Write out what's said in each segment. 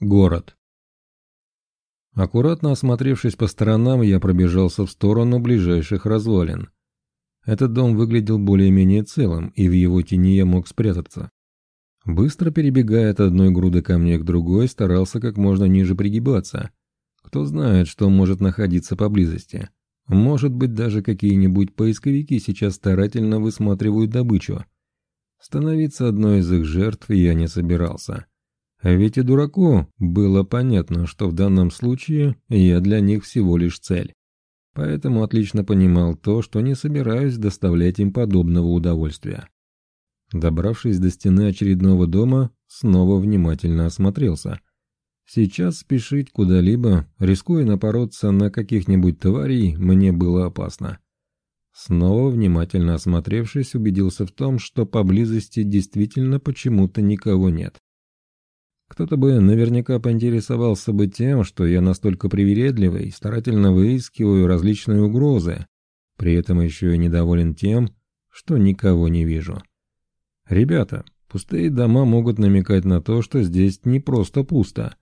Город. Аккуратно осмотревшись по сторонам, я пробежался в сторону ближайших развалин. Этот дом выглядел более-менее целым, и в его тени я мог спрятаться. Быстро перебегая от одной груды камней к другой, старался как можно ниже пригибаться. Кто знает, что может находиться поблизости. Может быть, даже какие-нибудь поисковики сейчас старательно высматривают добычу. Становиться одной из их жертв я не собирался. А ведь и дураку было понятно, что в данном случае я для них всего лишь цель. Поэтому отлично понимал то, что не собираюсь доставлять им подобного удовольствия. Добравшись до стены очередного дома, снова внимательно осмотрелся. Сейчас спешить куда-либо, рискуя напороться на каких-нибудь тварей, мне было опасно. Снова внимательно осмотревшись, убедился в том, что поблизости действительно почему-то никого нет. Кто-то бы наверняка поинтересовался бы тем, что я настолько привередливый, старательно выискиваю различные угрозы, при этом еще и недоволен тем, что никого не вижу. Ребята, пустые дома могут намекать на то, что здесь не просто пусто.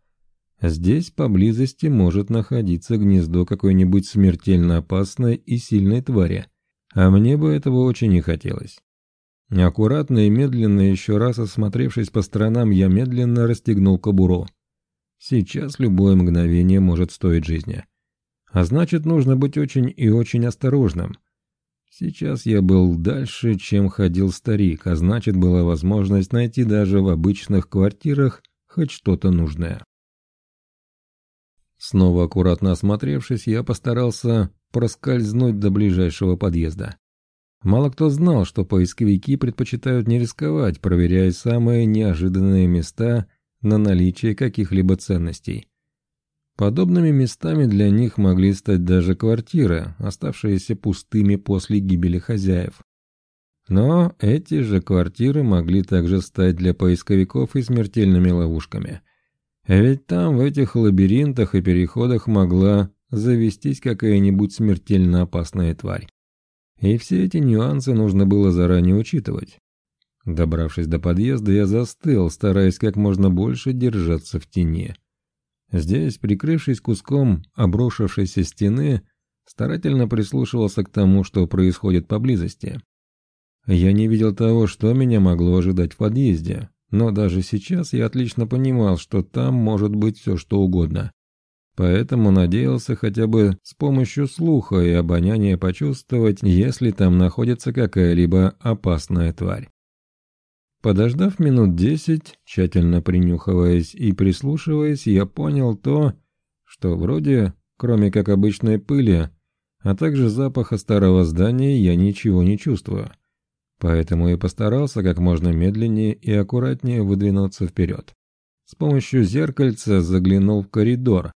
Здесь поблизости может находиться гнездо какой-нибудь смертельно опасной и сильной твари, а мне бы этого очень не хотелось. Аккуратно и медленно, еще раз осмотревшись по сторонам, я медленно расстегнул кобуру. Сейчас любое мгновение может стоить жизни. А значит, нужно быть очень и очень осторожным. Сейчас я был дальше, чем ходил старик, а значит, была возможность найти даже в обычных квартирах хоть что-то нужное. Снова аккуратно осмотревшись, я постарался проскользнуть до ближайшего подъезда. Мало кто знал, что поисковики предпочитают не рисковать, проверяя самые неожиданные места на наличие каких-либо ценностей. Подобными местами для них могли стать даже квартиры, оставшиеся пустыми после гибели хозяев. Но эти же квартиры могли также стать для поисковиков и смертельными ловушками. Ведь там, в этих лабиринтах и переходах могла завестись какая-нибудь смертельно опасная тварь. И все эти нюансы нужно было заранее учитывать. Добравшись до подъезда, я застыл, стараясь как можно больше держаться в тени. Здесь, прикрывшись куском обрушившейся стены, старательно прислушивался к тому, что происходит поблизости. Я не видел того, что меня могло ожидать в подъезде, но даже сейчас я отлично понимал, что там может быть все что угодно. Поэтому надеялся хотя бы с помощью слуха и обоняния почувствовать, если там находится какая-либо опасная тварь. Подождав минут десять, тщательно принюхиваясь и прислушиваясь, я понял то, что вроде, кроме как обычной пыли, а также запаха старого здания, я ничего не чувствую. Поэтому и постарался как можно медленнее и аккуратнее выдвинуться вперед. С помощью зеркальца заглянул в коридор,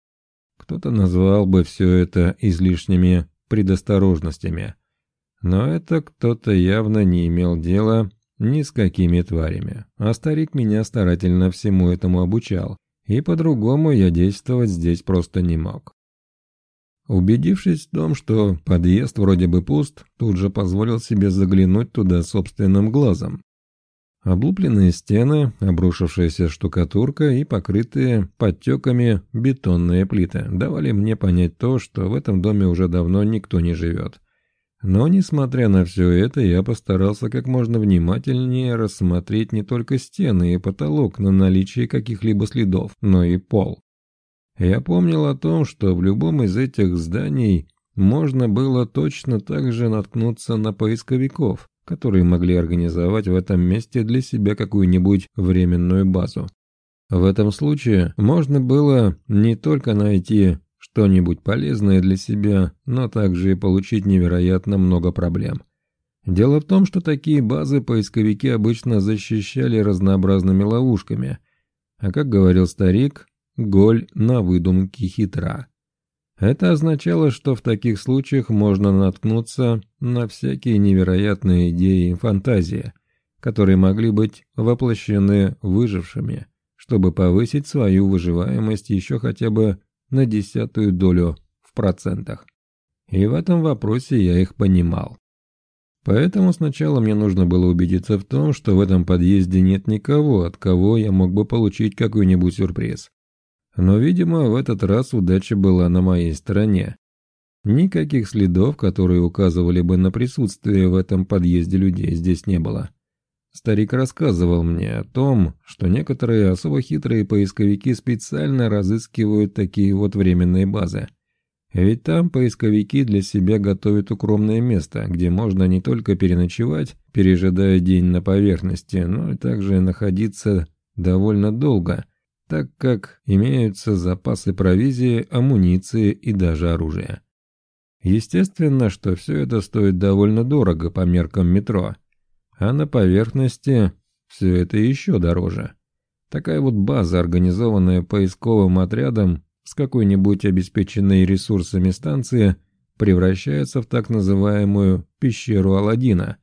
кто-то назвал бы все это излишними предосторожностями. Но это кто-то явно не имел дела ни с какими тварями. А старик меня старательно всему этому обучал, и по-другому я действовать здесь просто не мог. Убедившись в том, что подъезд вроде бы пуст, тут же позволил себе заглянуть туда собственным глазом. Облупленные стены, обрушившаяся штукатурка и покрытые подтеками бетонные плиты давали мне понять то, что в этом доме уже давно никто не живет. Но, несмотря на все это, я постарался как можно внимательнее рассмотреть не только стены и потолок на наличие каких-либо следов, но и пол. Я помнил о том, что в любом из этих зданий можно было точно так же наткнуться на поисковиков, которые могли организовать в этом месте для себя какую-нибудь временную базу. В этом случае можно было не только найти что-нибудь полезное для себя, но также и получить невероятно много проблем. Дело в том, что такие базы поисковики обычно защищали разнообразными ловушками, а как говорил старик, голь на выдумке хитра. Это означало, что в таких случаях можно наткнуться на всякие невероятные идеи и фантазии, которые могли быть воплощены выжившими, чтобы повысить свою выживаемость еще хотя бы на десятую долю в процентах. И в этом вопросе я их понимал. Поэтому сначала мне нужно было убедиться в том, что в этом подъезде нет никого, от кого я мог бы получить какой-нибудь сюрприз. Но, видимо, в этот раз удача была на моей стороне. Никаких следов, которые указывали бы на присутствие в этом подъезде людей, здесь не было. Старик рассказывал мне о том, что некоторые особо хитрые поисковики специально разыскивают такие вот временные базы. Ведь там поисковики для себя готовят укромное место, где можно не только переночевать, пережидая день на поверхности, но и также находиться довольно долго, так как имеются запасы провизии, амуниции и даже оружия. Естественно, что все это стоит довольно дорого по меркам метро, а на поверхности все это еще дороже. Такая вот база, организованная поисковым отрядом с какой-нибудь обеспеченной ресурсами станции, превращается в так называемую «пещеру Аладдина»,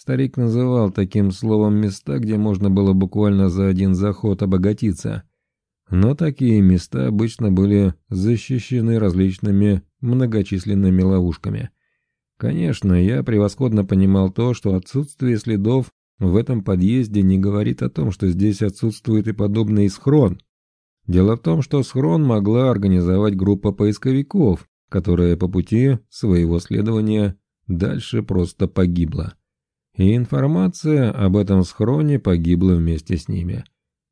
Старик называл таким словом места, где можно было буквально за один заход обогатиться. Но такие места обычно были защищены различными многочисленными ловушками. Конечно, я превосходно понимал то, что отсутствие следов в этом подъезде не говорит о том, что здесь отсутствует и подобный схрон. Дело в том, что схрон могла организовать группа поисковиков, которая по пути своего следования дальше просто погибла и информация об этом схроне погибла вместе с ними.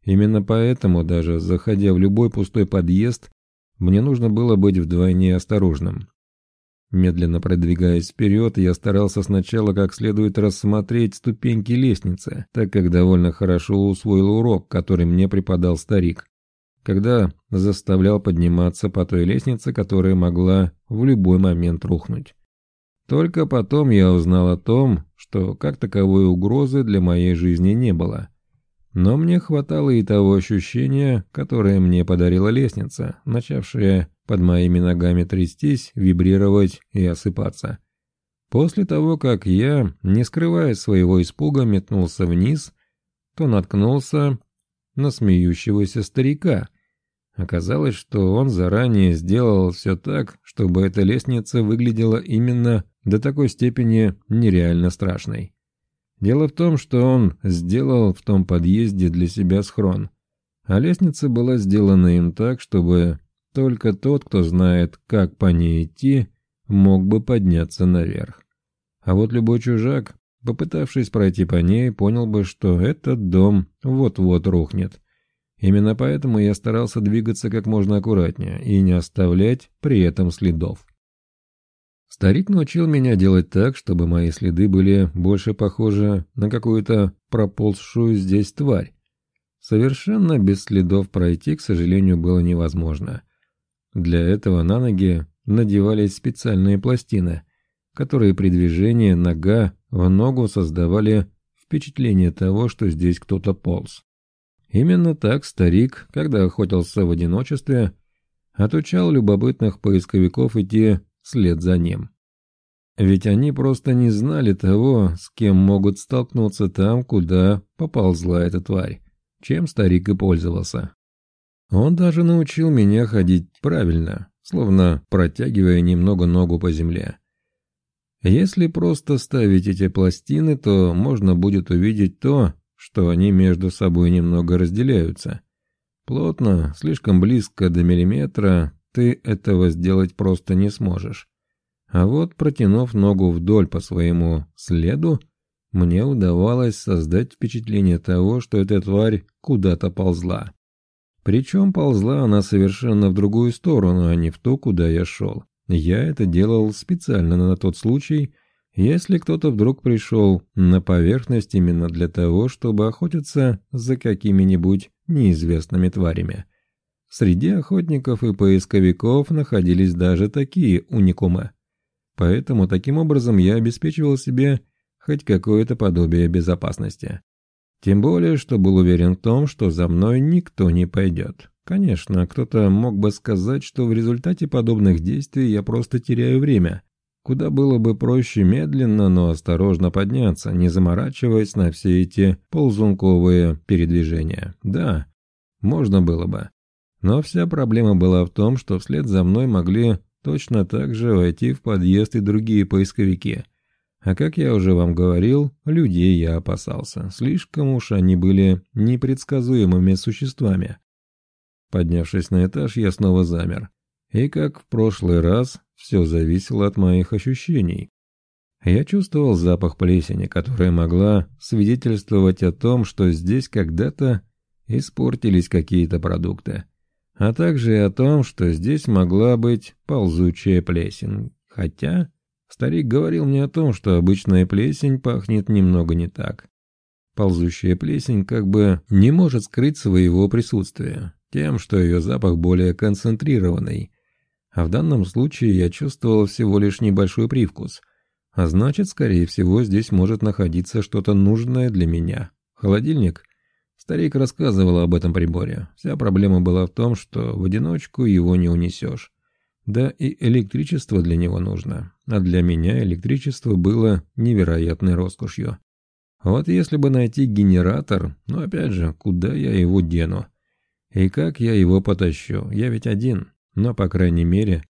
Именно поэтому, даже заходя в любой пустой подъезд, мне нужно было быть вдвойне осторожным. Медленно продвигаясь вперед, я старался сначала как следует рассмотреть ступеньки лестницы, так как довольно хорошо усвоил урок, который мне преподал старик, когда заставлял подниматься по той лестнице, которая могла в любой момент рухнуть. Только потом я узнал о том, что как таковой угрозы для моей жизни не было. Но мне хватало и того ощущения, которое мне подарила лестница, начавшая под моими ногами трястись, вибрировать и осыпаться. После того, как я, не скрывая своего испуга, метнулся вниз, то наткнулся на смеющегося старика. Оказалось, что он заранее сделал все так, чтобы эта лестница выглядела именно до такой степени нереально страшной. Дело в том, что он сделал в том подъезде для себя схрон, а лестница была сделана им так, чтобы только тот, кто знает, как по ней идти, мог бы подняться наверх. А вот любой чужак, попытавшись пройти по ней, понял бы, что этот дом вот-вот рухнет. Именно поэтому я старался двигаться как можно аккуратнее и не оставлять при этом следов. Старик научил меня делать так, чтобы мои следы были больше похожи на какую-то проползшую здесь тварь. Совершенно без следов пройти, к сожалению, было невозможно. Для этого на ноги надевались специальные пластины, которые при движении нога в ногу создавали впечатление того, что здесь кто-то полз. Именно так старик, когда охотился в одиночестве, отучал любопытных поисковиков идти вслед за ним. Ведь они просто не знали того, с кем могут столкнуться там, куда поползла эта тварь, чем старик и пользовался. Он даже научил меня ходить правильно, словно протягивая немного ногу по земле. Если просто ставить эти пластины, то можно будет увидеть то, что они между собой немного разделяются. Плотно, слишком близко до миллиметра, ты этого сделать просто не сможешь. А вот протянув ногу вдоль по своему следу, мне удавалось создать впечатление того, что эта тварь куда-то ползла. Причем ползла она совершенно в другую сторону, а не в ту, куда я шел. Я это делал специально на тот случай, если кто-то вдруг пришел на поверхность именно для того, чтобы охотиться за какими-нибудь неизвестными тварями. Среди охотников и поисковиков находились даже такие уникумы. Поэтому таким образом я обеспечивал себе хоть какое-то подобие безопасности. Тем более, что был уверен в том, что за мной никто не пойдет. Конечно, кто-то мог бы сказать, что в результате подобных действий я просто теряю время. Куда было бы проще медленно, но осторожно подняться, не заморачиваясь на все эти ползунковые передвижения. Да, можно было бы. Но вся проблема была в том, что вслед за мной могли точно так же войти в подъезд и другие поисковики. А как я уже вам говорил, людей я опасался. Слишком уж они были непредсказуемыми существами. Поднявшись на этаж, я снова замер. И как в прошлый раз, все зависело от моих ощущений. Я чувствовал запах плесени, которая могла свидетельствовать о том, что здесь когда-то испортились какие-то продукты, а также и о том, что здесь могла быть ползучая плесень. Хотя старик говорил мне о том, что обычная плесень пахнет немного не так. Ползущая плесень как бы не может скрыть своего присутствия тем, что ее запах более концентрированный. А в данном случае я чувствовал всего лишь небольшой привкус. А значит, скорее всего, здесь может находиться что-то нужное для меня. Холодильник? Старик рассказывал об этом приборе. Вся проблема была в том, что в одиночку его не унесешь. Да и электричество для него нужно. А для меня электричество было невероятной роскошью. Вот если бы найти генератор, ну опять же, куда я его дену? И как я его потащу? Я ведь один. Но, по крайней мере,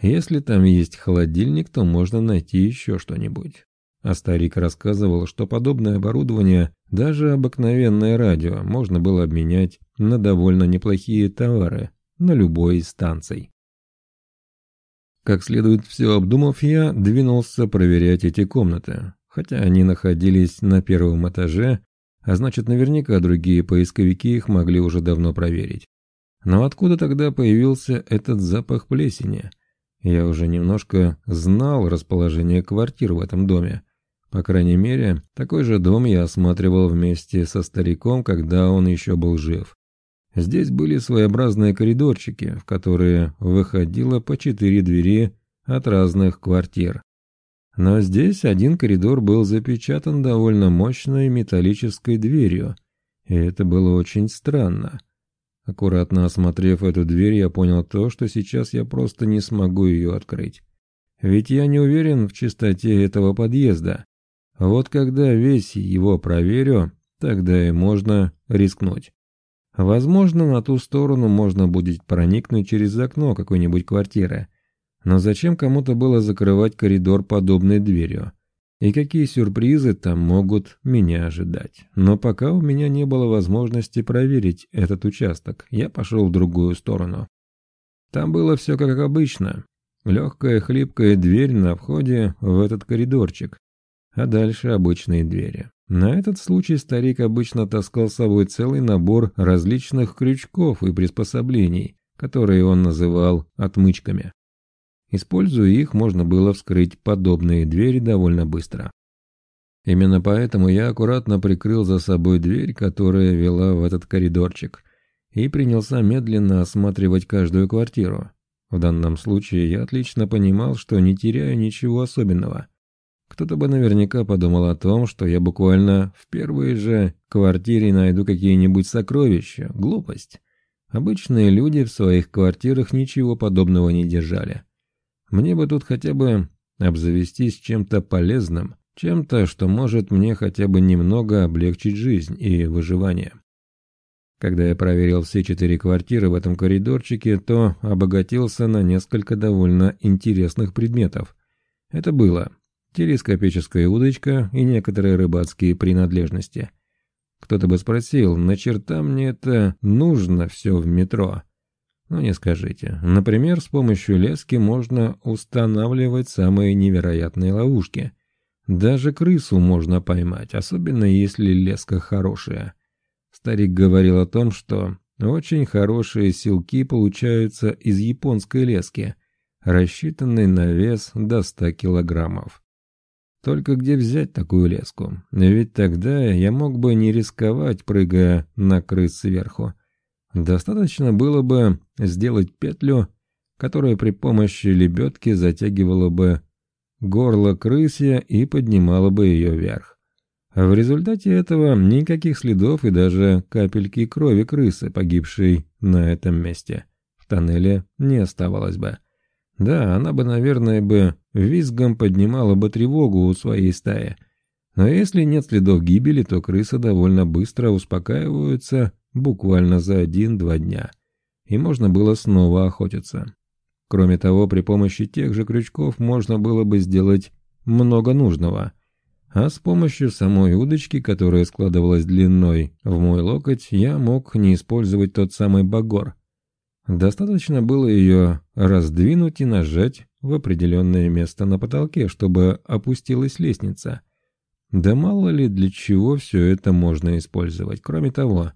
если там есть холодильник, то можно найти еще что-нибудь. А старик рассказывал, что подобное оборудование, даже обыкновенное радио, можно было обменять на довольно неплохие товары на любой из станций. Как следует все обдумав, я двинулся проверять эти комнаты, хотя они находились на первом этаже, а значит наверняка другие поисковики их могли уже давно проверить. Но откуда тогда появился этот запах плесени? Я уже немножко знал расположение квартир в этом доме. По крайней мере, такой же дом я осматривал вместе со стариком, когда он еще был жив. Здесь были своеобразные коридорчики, в которые выходило по четыре двери от разных квартир. Но здесь один коридор был запечатан довольно мощной металлической дверью, и это было очень странно. Аккуратно осмотрев эту дверь, я понял то, что сейчас я просто не смогу ее открыть. Ведь я не уверен в чистоте этого подъезда. Вот когда весь его проверю, тогда и можно рискнуть. Возможно, на ту сторону можно будет проникнуть через окно какой-нибудь квартиры, но зачем кому-то было закрывать коридор подобной дверью? И какие сюрпризы там могут меня ожидать? Но пока у меня не было возможности проверить этот участок, я пошел в другую сторону. Там было все как обычно. Легкая хлипкая дверь на входе в этот коридорчик, а дальше обычные двери. На этот случай старик обычно таскал с собой целый набор различных крючков и приспособлений, которые он называл отмычками. Используя их, можно было вскрыть подобные двери довольно быстро. Именно поэтому я аккуратно прикрыл за собой дверь, которая вела в этот коридорчик, и принялся медленно осматривать каждую квартиру. В данном случае я отлично понимал, что не теряю ничего особенного. Кто-то бы наверняка подумал о том, что я буквально в первой же квартире найду какие-нибудь сокровища. Глупость. Обычные люди в своих квартирах ничего подобного не держали. Мне бы тут хотя бы обзавестись чем-то полезным, чем-то, что может мне хотя бы немного облегчить жизнь и выживание. Когда я проверил все четыре квартиры в этом коридорчике, то обогатился на несколько довольно интересных предметов. Это было телескопическая удочка и некоторые рыбацкие принадлежности. Кто-то бы спросил, на черта мне это нужно все в метро? Ну не скажите. Например, с помощью лески можно устанавливать самые невероятные ловушки. Даже крысу можно поймать, особенно если леска хорошая. Старик говорил о том, что очень хорошие силки получаются из японской лески, рассчитанной на вес до 100 килограммов. Только где взять такую леску? Ведь тогда я мог бы не рисковать, прыгая на крыс сверху. Достаточно было бы сделать петлю, которая при помощи лебедки затягивала бы горло крысья и поднимала бы ее вверх. В результате этого никаких следов и даже капельки крови крысы, погибшей на этом месте, в тоннеле не оставалось бы. Да, она бы, наверное, бы визгом поднимала бы тревогу у своей стаи. Но если нет следов гибели, то крысы довольно быстро успокаиваются буквально за один-два дня, и можно было снова охотиться. Кроме того, при помощи тех же крючков можно было бы сделать много нужного, а с помощью самой удочки, которая складывалась длиной в мой локоть, я мог не использовать тот самый багор. Достаточно было ее раздвинуть и нажать в определенное место на потолке, чтобы опустилась лестница. Да мало ли для чего все это можно использовать. Кроме того,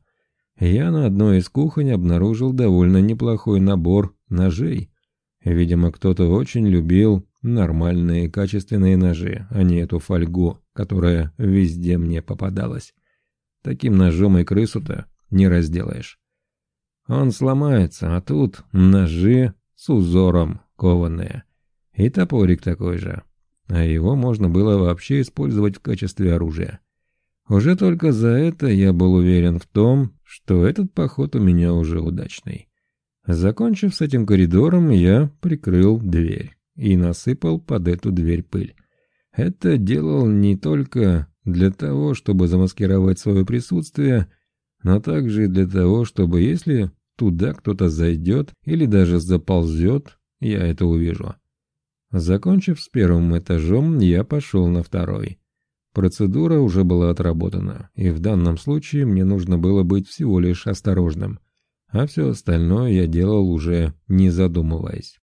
я на одной из кухонь обнаружил довольно неплохой набор ножей. Видимо, кто-то очень любил нормальные качественные ножи, а не эту фольгу, которая везде мне попадалась. Таким ножом и крысу-то не разделаешь. Он сломается, а тут ножи с узором кованые. И топорик такой же. А его можно было вообще использовать в качестве оружия. Уже только за это я был уверен в том, что этот поход у меня уже удачный. Закончив с этим коридором, я прикрыл дверь и насыпал под эту дверь пыль. Это делал не только для того, чтобы замаскировать свое присутствие, но также и для того, чтобы если туда кто-то зайдет или даже заползет, я это увижу. Закончив с первым этажом, я пошел на второй. Процедура уже была отработана, и в данном случае мне нужно было быть всего лишь осторожным, а все остальное я делал уже не задумываясь.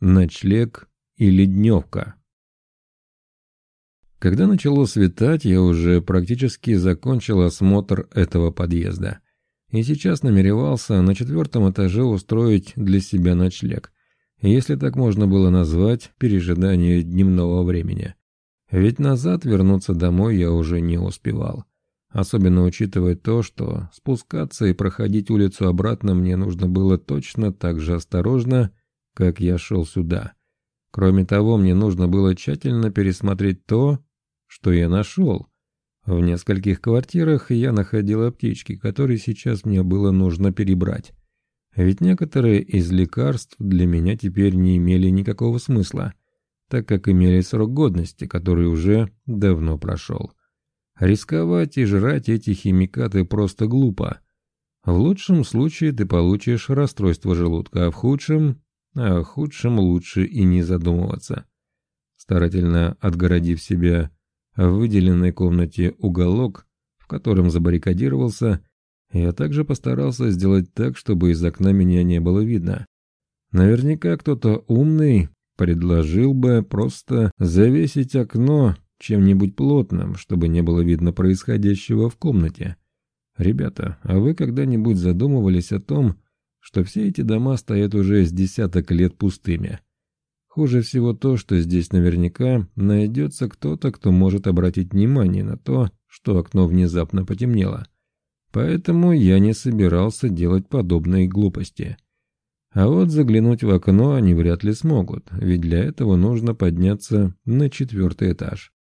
Ночлег или дневка Когда начало светать, я уже практически закончил осмотр этого подъезда. И сейчас намеревался на четвертом этаже устроить для себя ночлег – если так можно было назвать пережидание дневного времени. Ведь назад вернуться домой я уже не успевал. Особенно учитывая то, что спускаться и проходить улицу обратно мне нужно было точно так же осторожно, как я шел сюда. Кроме того, мне нужно было тщательно пересмотреть то, что я нашел. В нескольких квартирах я находил аптечки, которые сейчас мне было нужно перебрать. Ведь некоторые из лекарств для меня теперь не имели никакого смысла, так как имели срок годности, который уже давно прошел. Рисковать и жрать эти химикаты просто глупо. В лучшем случае ты получишь расстройство желудка, а в худшем... А в худшем лучше и не задумываться. Старательно отгородив себя в выделенной комнате уголок, в котором забаррикадировался, я также постарался сделать так, чтобы из окна меня не было видно. Наверняка кто-то умный предложил бы просто завесить окно чем-нибудь плотным, чтобы не было видно происходящего в комнате. Ребята, а вы когда-нибудь задумывались о том, что все эти дома стоят уже с десяток лет пустыми? Хуже всего то, что здесь наверняка найдется кто-то, кто может обратить внимание на то, что окно внезапно потемнело. Поэтому я не собирался делать подобные глупости. А вот заглянуть в окно они вряд ли смогут, ведь для этого нужно подняться на четвертый этаж.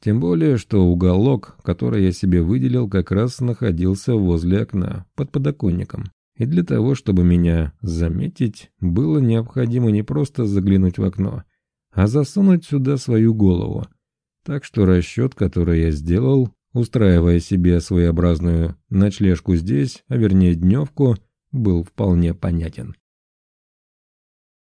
Тем более, что уголок, который я себе выделил, как раз находился возле окна, под подоконником. И для того, чтобы меня заметить, было необходимо не просто заглянуть в окно, а засунуть сюда свою голову. Так что расчет, который я сделал, устраивая себе своеобразную ночлежку здесь, а вернее дневку, был вполне понятен.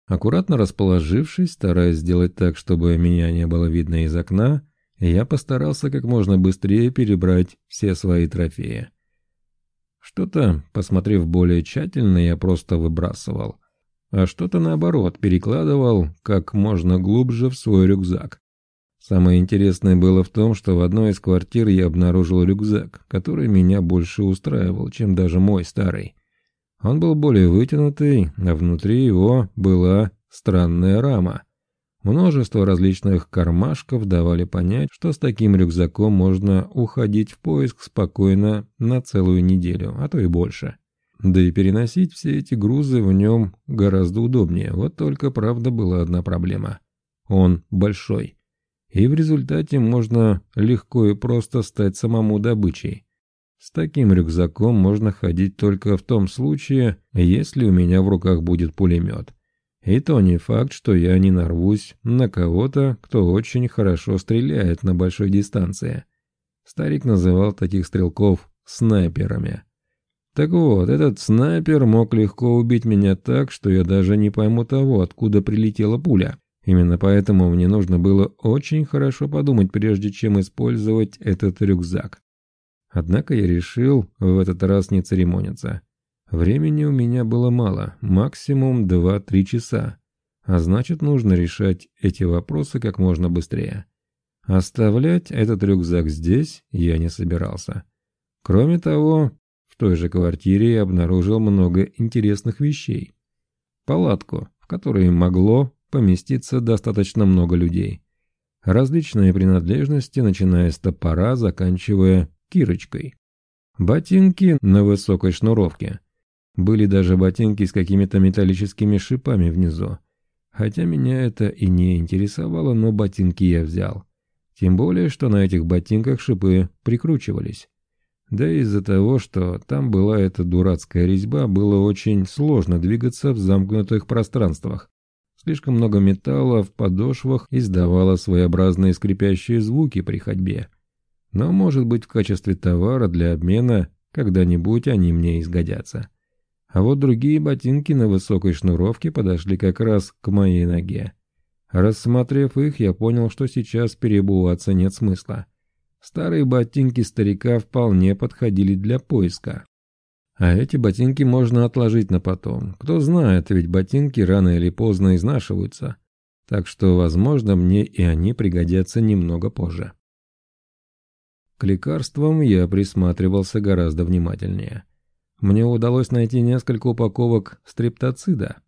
Аккуратно расположившись, стараясь сделать так, чтобы меня не было видно из окна, я постарался как можно быстрее перебрать все свои трофеи. Что-то, посмотрев более тщательно, я просто выбрасывал, а что-то наоборот перекладывал как можно глубже в свой рюкзак. Самое интересное было в том, что в одной из квартир я обнаружил рюкзак, который меня больше устраивал, чем даже мой старый. Он был более вытянутый, а внутри его была странная рама. Множество различных кармашков давали понять, что с таким рюкзаком можно уходить в поиск спокойно на целую неделю, а то и больше. Да и переносить все эти грузы в нем гораздо удобнее, вот только правда была одна проблема. Он большой и в результате можно легко и просто стать самому добычей. С таким рюкзаком можно ходить только в том случае, если у меня в руках будет пулемет. И то не факт, что я не нарвусь на кого-то, кто очень хорошо стреляет на большой дистанции. Старик называл таких стрелков снайперами. Так вот, этот снайпер мог легко убить меня так, что я даже не пойму того, откуда прилетела пуля. Именно поэтому мне нужно было очень хорошо подумать, прежде чем использовать этот рюкзак. Однако я решил в этот раз не церемониться. Времени у меня было мало, максимум 2-3 часа, а значит нужно решать эти вопросы как можно быстрее. Оставлять этот рюкзак здесь я не собирался. Кроме того, в той же квартире я обнаружил много интересных вещей. Палатку, в которой могло поместиться достаточно много людей. Различные принадлежности, начиная с топора, заканчивая кирочкой. Ботинки на высокой шнуровке. Были даже ботинки с какими-то металлическими шипами внизу. Хотя меня это и не интересовало, но ботинки я взял. Тем более, что на этих ботинках шипы прикручивались. Да и из-за того, что там была эта дурацкая резьба, было очень сложно двигаться в замкнутых пространствах. Слишком много металла в подошвах издавало своеобразные скрипящие звуки при ходьбе. Но, может быть, в качестве товара для обмена когда-нибудь они мне изгодятся. А вот другие ботинки на высокой шнуровке подошли как раз к моей ноге. Рассмотрев их, я понял, что сейчас перебываться нет смысла. Старые ботинки старика вполне подходили для поиска. А эти ботинки можно отложить на потом. Кто знает, ведь ботинки рано или поздно изнашиваются. Так что, возможно, мне и они пригодятся немного позже. К лекарствам я присматривался гораздо внимательнее. Мне удалось найти несколько упаковок стриптоцида.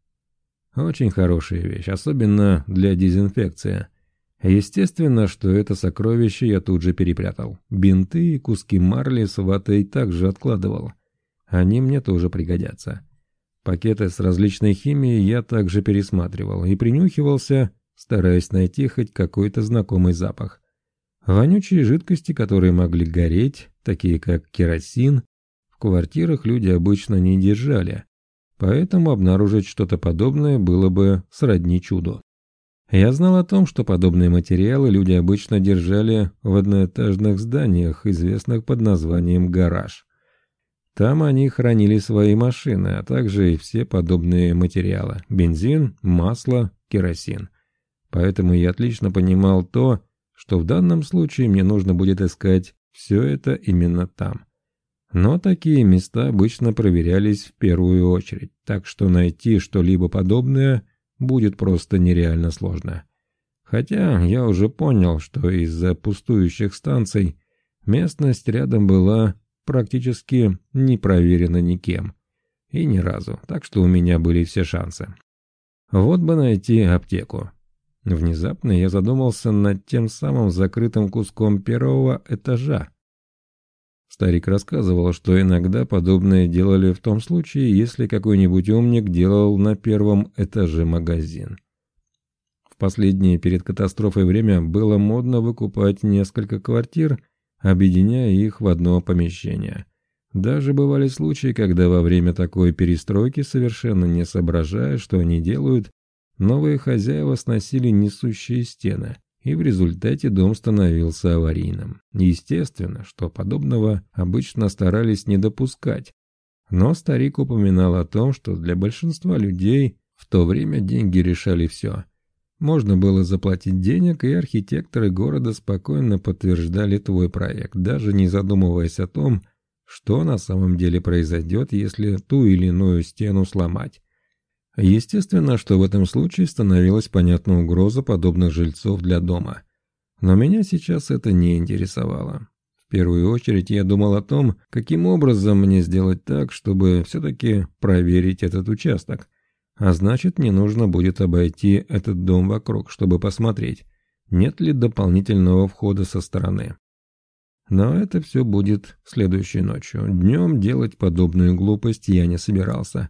Очень хорошая вещь, особенно для дезинфекции. Естественно, что это сокровище я тут же перепрятал. Бинты и куски марли с ватой также откладывал. Они мне тоже пригодятся. Пакеты с различной химией я также пересматривал и принюхивался, стараясь найти хоть какой-то знакомый запах. Вонючие жидкости, которые могли гореть, такие как керосин, в квартирах люди обычно не держали, поэтому обнаружить что-то подобное было бы сродни чуду. Я знал о том, что подобные материалы люди обычно держали в одноэтажных зданиях, известных под названием «гараж». Там они хранили свои машины, а также и все подобные материалы – бензин, масло, керосин. Поэтому я отлично понимал то, что в данном случае мне нужно будет искать все это именно там. Но такие места обычно проверялись в первую очередь, так что найти что-либо подобное – будет просто нереально сложно. Хотя я уже понял, что из-за пустующих станций местность рядом была практически не проверена никем. И ни разу, так что у меня были все шансы. Вот бы найти аптеку. Внезапно я задумался над тем самым закрытым куском первого этажа, Старик рассказывал, что иногда подобное делали в том случае, если какой-нибудь умник делал на первом этаже магазин. В последнее перед катастрофой время было модно выкупать несколько квартир, объединяя их в одно помещение. Даже бывали случаи, когда во время такой перестройки, совершенно не соображая, что они делают, новые хозяева сносили несущие стены и в результате дом становился аварийным. Естественно, что подобного обычно старались не допускать. Но старик упоминал о том, что для большинства людей в то время деньги решали все. Можно было заплатить денег, и архитекторы города спокойно подтверждали твой проект, даже не задумываясь о том, что на самом деле произойдет, если ту или иную стену сломать. Естественно, что в этом случае становилась понятна угроза подобных жильцов для дома. Но меня сейчас это не интересовало. В первую очередь я думал о том, каким образом мне сделать так, чтобы все-таки проверить этот участок. А значит, мне нужно будет обойти этот дом вокруг, чтобы посмотреть, нет ли дополнительного входа со стороны. Но это все будет следующей ночью. Днем делать подобную глупость я не собирался.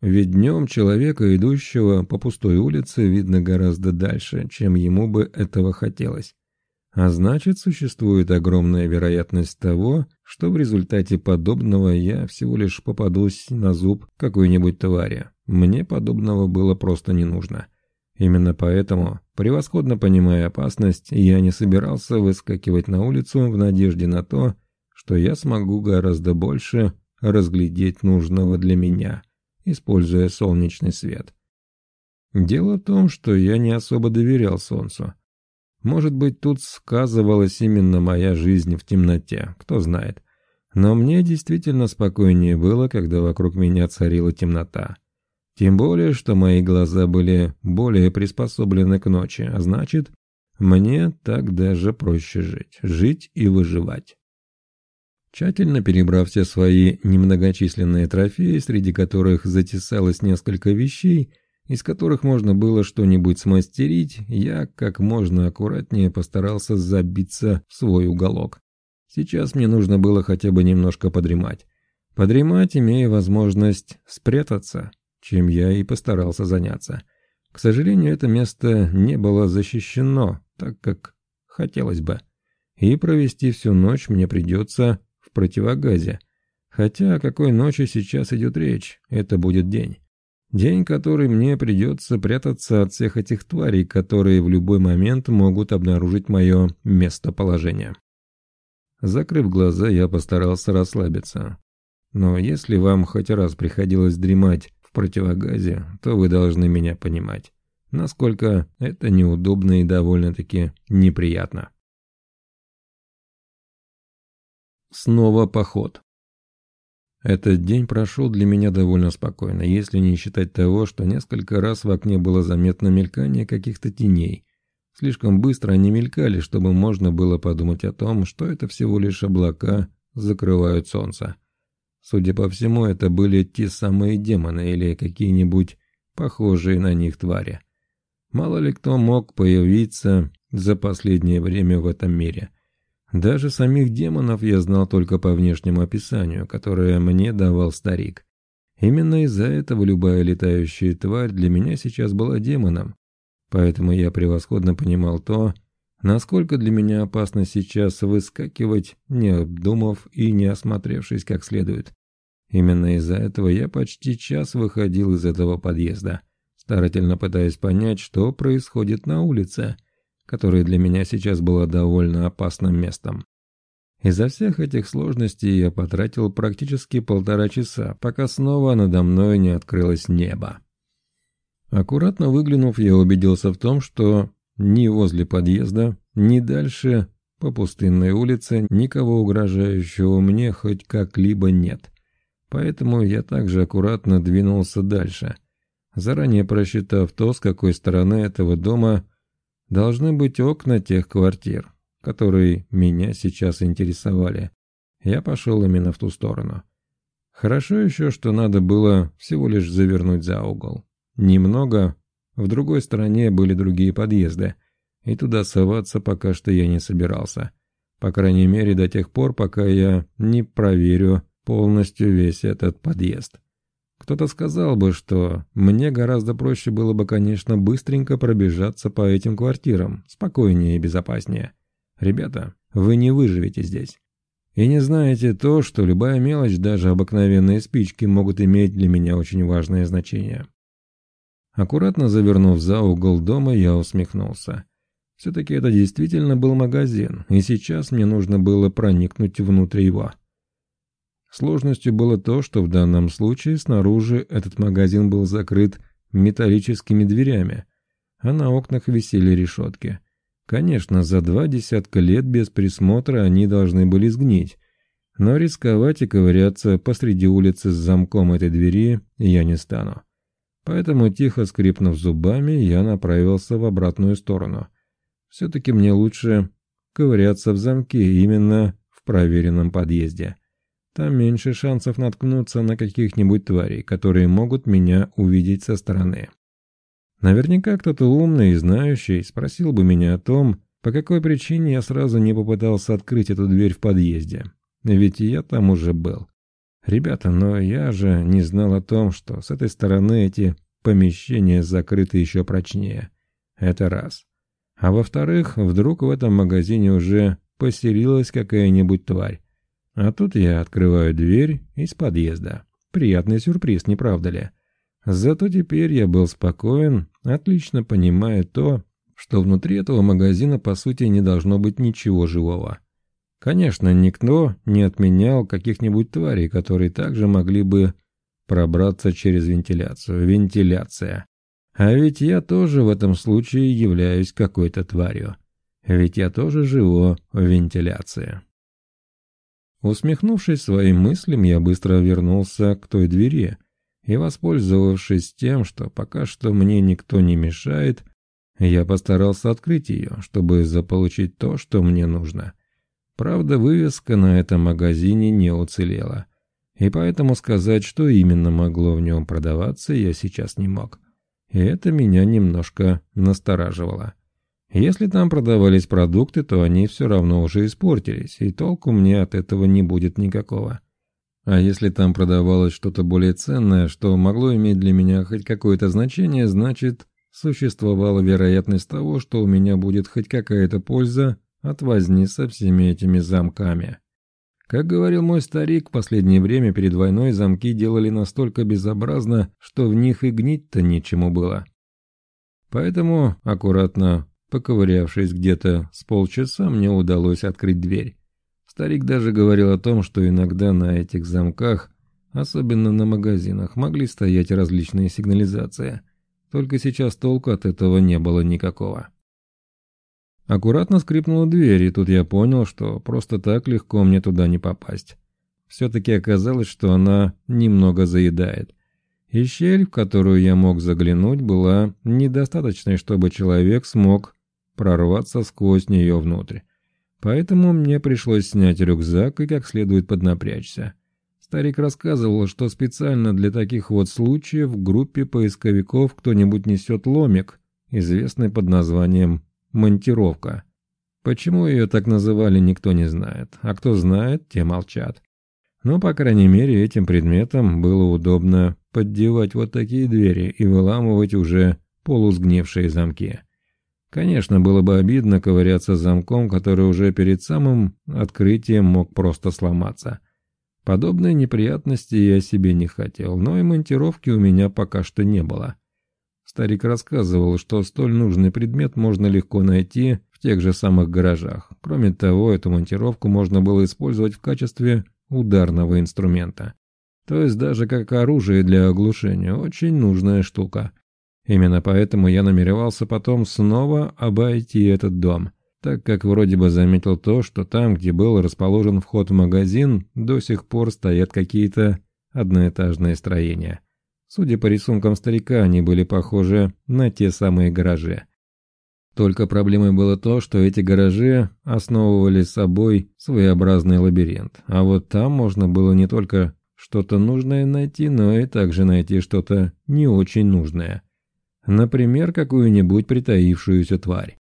Ведь днем человека, идущего по пустой улице, видно гораздо дальше, чем ему бы этого хотелось. А значит, существует огромная вероятность того, что в результате подобного я всего лишь попадусь на зуб какой-нибудь твари. Мне подобного было просто не нужно. Именно поэтому, превосходно понимая опасность, я не собирался выскакивать на улицу в надежде на то, что я смогу гораздо больше разглядеть нужного для меня используя солнечный свет. Дело в том, что я не особо доверял солнцу. Может быть, тут сказывалась именно моя жизнь в темноте, кто знает. Но мне действительно спокойнее было, когда вокруг меня царила темнота. Тем более, что мои глаза были более приспособлены к ночи, а значит, мне так даже проще жить, жить и выживать. Тщательно перебрав все свои немногочисленные трофеи, среди которых затесалось несколько вещей, из которых можно было что-нибудь смастерить, я как можно аккуратнее постарался забиться в свой уголок. Сейчас мне нужно было хотя бы немножко подремать. Подремать, имея возможность спрятаться, чем я и постарался заняться. К сожалению, это место не было защищено, так как хотелось бы. И провести всю ночь мне придется в противогазе. Хотя о какой ночи сейчас идет речь, это будет день. День, который мне придется прятаться от всех этих тварей, которые в любой момент могут обнаружить мое местоположение. Закрыв глаза, я постарался расслабиться. Но если вам хоть раз приходилось дремать в противогазе, то вы должны меня понимать, насколько это неудобно и довольно-таки неприятно. Снова поход. Этот день прошел для меня довольно спокойно, если не считать того, что несколько раз в окне было заметно мелькание каких-то теней. Слишком быстро они мелькали, чтобы можно было подумать о том, что это всего лишь облака закрывают солнце. Судя по всему, это были те самые демоны или какие-нибудь похожие на них твари. Мало ли кто мог появиться за последнее время в этом мире – даже самих демонов я знал только по внешнему описанию, которое мне давал старик. Именно из-за этого любая летающая тварь для меня сейчас была демоном. Поэтому я превосходно понимал то, насколько для меня опасно сейчас выскакивать, не обдумав и не осмотревшись как следует. Именно из-за этого я почти час выходил из этого подъезда, старательно пытаясь понять, что происходит на улице – которое для меня сейчас было довольно опасным местом. Из-за всех этих сложностей я потратил практически полтора часа, пока снова надо мной не открылось небо. Аккуратно выглянув, я убедился в том, что ни возле подъезда, ни дальше по пустынной улице никого угрожающего мне хоть как-либо нет. Поэтому я также аккуратно двинулся дальше, заранее просчитав то, с какой стороны этого дома должны быть окна тех квартир, которые меня сейчас интересовали. Я пошел именно в ту сторону. Хорошо еще, что надо было всего лишь завернуть за угол. Немного, в другой стороне были другие подъезды, и туда соваться пока что я не собирался. По крайней мере, до тех пор, пока я не проверю полностью весь этот подъезд. Кто-то сказал бы, что мне гораздо проще было бы, конечно, быстренько пробежаться по этим квартирам, спокойнее и безопаснее. Ребята, вы не выживете здесь. И не знаете то, что любая мелочь, даже обыкновенные спички, могут иметь для меня очень важное значение. Аккуратно завернув за угол дома, я усмехнулся. Все-таки это действительно был магазин, и сейчас мне нужно было проникнуть внутрь его. Сложностью было то, что в данном случае снаружи этот магазин был закрыт металлическими дверями, а на окнах висели решетки. Конечно, за два десятка лет без присмотра они должны были сгнить, но рисковать и ковыряться посреди улицы с замком этой двери я не стану. Поэтому, тихо скрипнув зубами, я направился в обратную сторону. Все-таки мне лучше ковыряться в замке именно в проверенном подъезде. Там меньше шансов наткнуться на каких-нибудь тварей, которые могут меня увидеть со стороны. Наверняка кто-то умный и знающий спросил бы меня о том, по какой причине я сразу не попытался открыть эту дверь в подъезде. Ведь я там уже был. Ребята, но я же не знал о том, что с этой стороны эти помещения закрыты еще прочнее. Это раз. А во-вторых, вдруг в этом магазине уже поселилась какая-нибудь тварь, а тут я открываю дверь из подъезда. Приятный сюрприз, не правда ли? Зато теперь я был спокоен, отлично понимая то, что внутри этого магазина по сути не должно быть ничего живого. Конечно, никто не отменял каких-нибудь тварей, которые также могли бы пробраться через вентиляцию. Вентиляция. А ведь я тоже в этом случае являюсь какой-то тварью. Ведь я тоже живу в вентиляции. Усмехнувшись своим мыслям, я быстро вернулся к той двери и, воспользовавшись тем, что пока что мне никто не мешает, я постарался открыть ее, чтобы заполучить то, что мне нужно. Правда, вывеска на этом магазине не уцелела, и поэтому сказать, что именно могло в нем продаваться, я сейчас не мог. И это меня немножко настораживало. Если там продавались продукты, то они все равно уже испортились, и толку мне от этого не будет никакого. А если там продавалось что-то более ценное, что могло иметь для меня хоть какое-то значение, значит, существовала вероятность того, что у меня будет хоть какая-то польза от возни со всеми этими замками. Как говорил мой старик, в последнее время перед войной замки делали настолько безобразно, что в них и гнить-то нечему было. Поэтому, аккуратно Поковырявшись где-то с полчаса, мне удалось открыть дверь. Старик даже говорил о том, что иногда на этих замках, особенно на магазинах, могли стоять различные сигнализации. Только сейчас толку от этого не было никакого. Аккуратно скрипнула дверь, и тут я понял, что просто так легко мне туда не попасть. Все-таки оказалось, что она немного заедает. И щель, в которую я мог заглянуть, была недостаточной, чтобы человек смог прорваться сквозь нее внутрь. Поэтому мне пришлось снять рюкзак и как следует поднапрячься. Старик рассказывал, что специально для таких вот случаев в группе поисковиков кто-нибудь несет ломик, известный под названием «монтировка». Почему ее так называли, никто не знает, а кто знает, те молчат. Но, по крайней мере, этим предметом было удобно поддевать вот такие двери и выламывать уже полусгнившие замки. Конечно, было бы обидно ковыряться замком, который уже перед самым открытием мог просто сломаться. Подобные неприятности я себе не хотел, но и монтировки у меня пока что не было. Старик рассказывал, что столь нужный предмет можно легко найти в тех же самых гаражах. Кроме того, эту монтировку можно было использовать в качестве ударного инструмента. То есть даже как оружие для оглушения. Очень нужная штука. Именно поэтому я намеревался потом снова обойти этот дом, так как вроде бы заметил то, что там, где был расположен вход в магазин, до сих пор стоят какие-то одноэтажные строения. Судя по рисункам старика, они были похожи на те самые гаражи. Только проблемой было то, что эти гаражи основывали собой своеобразный лабиринт, а вот там можно было не только что-то нужное найти, но и также найти что-то не очень нужное – Например, какую-нибудь притаившуюся тварь.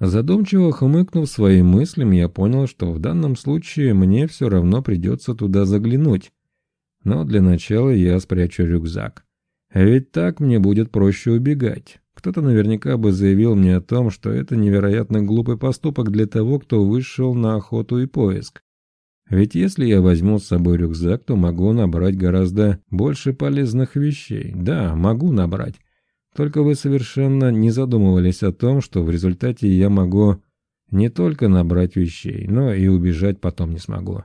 Задумчиво хмыкнув своим мыслям, я понял, что в данном случае мне все равно придется туда заглянуть. Но для начала я спрячу рюкзак. Ведь так мне будет проще убегать. Кто-то наверняка бы заявил мне о том, что это невероятно глупый поступок для того, кто вышел на охоту и поиск. Ведь если я возьму с собой рюкзак, то могу набрать гораздо больше полезных вещей. Да, могу набрать. Только вы совершенно не задумывались о том, что в результате я могу не только набрать вещей, но и убежать потом не смогу.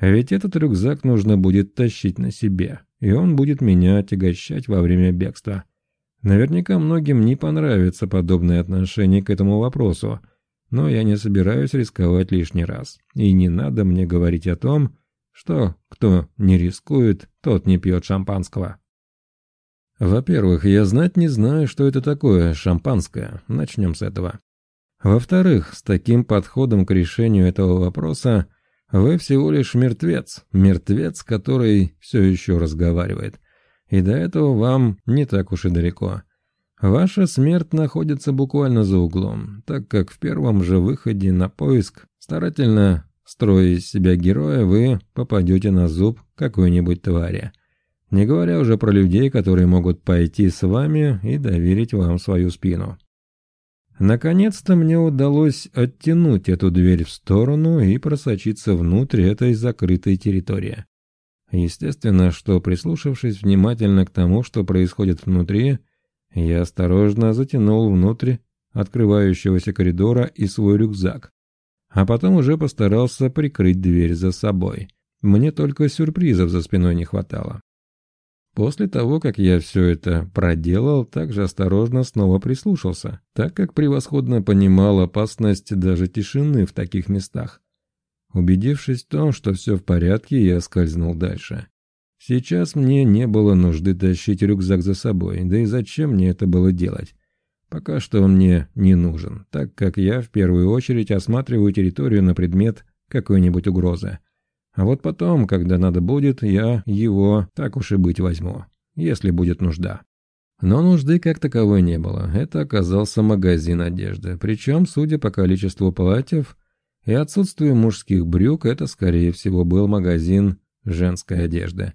Ведь этот рюкзак нужно будет тащить на себе, и он будет меня отягощать во время бегства. Наверняка многим не понравится подобное отношение к этому вопросу, но я не собираюсь рисковать лишний раз. И не надо мне говорить о том, что кто не рискует, тот не пьет шампанского. Во-первых, я знать не знаю, что это такое шампанское. Начнем с этого. Во-вторых, с таким подходом к решению этого вопроса вы всего лишь мертвец. Мертвец, который все еще разговаривает. И до этого вам не так уж и далеко. Ваша смерть находится буквально за углом, так как в первом же выходе на поиск, старательно строя из себя героя, вы попадете на зуб какой-нибудь твари. Не говоря уже про людей, которые могут пойти с вами и доверить вам свою спину. Наконец-то мне удалось оттянуть эту дверь в сторону и просочиться внутрь этой закрытой территории. Естественно, что прислушавшись внимательно к тому, что происходит внутри, я осторожно затянул внутрь открывающегося коридора и свой рюкзак, а потом уже постарался прикрыть дверь за собой. Мне только сюрпризов за спиной не хватало. После того, как я все это проделал, также осторожно снова прислушался, так как превосходно понимал опасность даже тишины в таких местах. Убедившись в том, что все в порядке, я скользнул дальше. Сейчас мне не было нужды тащить рюкзак за собой, да и зачем мне это было делать? Пока что он мне не нужен, так как я в первую очередь осматриваю территорию на предмет какой-нибудь угрозы. А вот потом, когда надо будет, я его, так уж и быть, возьму, если будет нужда. Но нужды как таковой не было. Это оказался магазин одежды. Причем, судя по количеству платьев и отсутствию мужских брюк, это, скорее всего, был магазин женской одежды.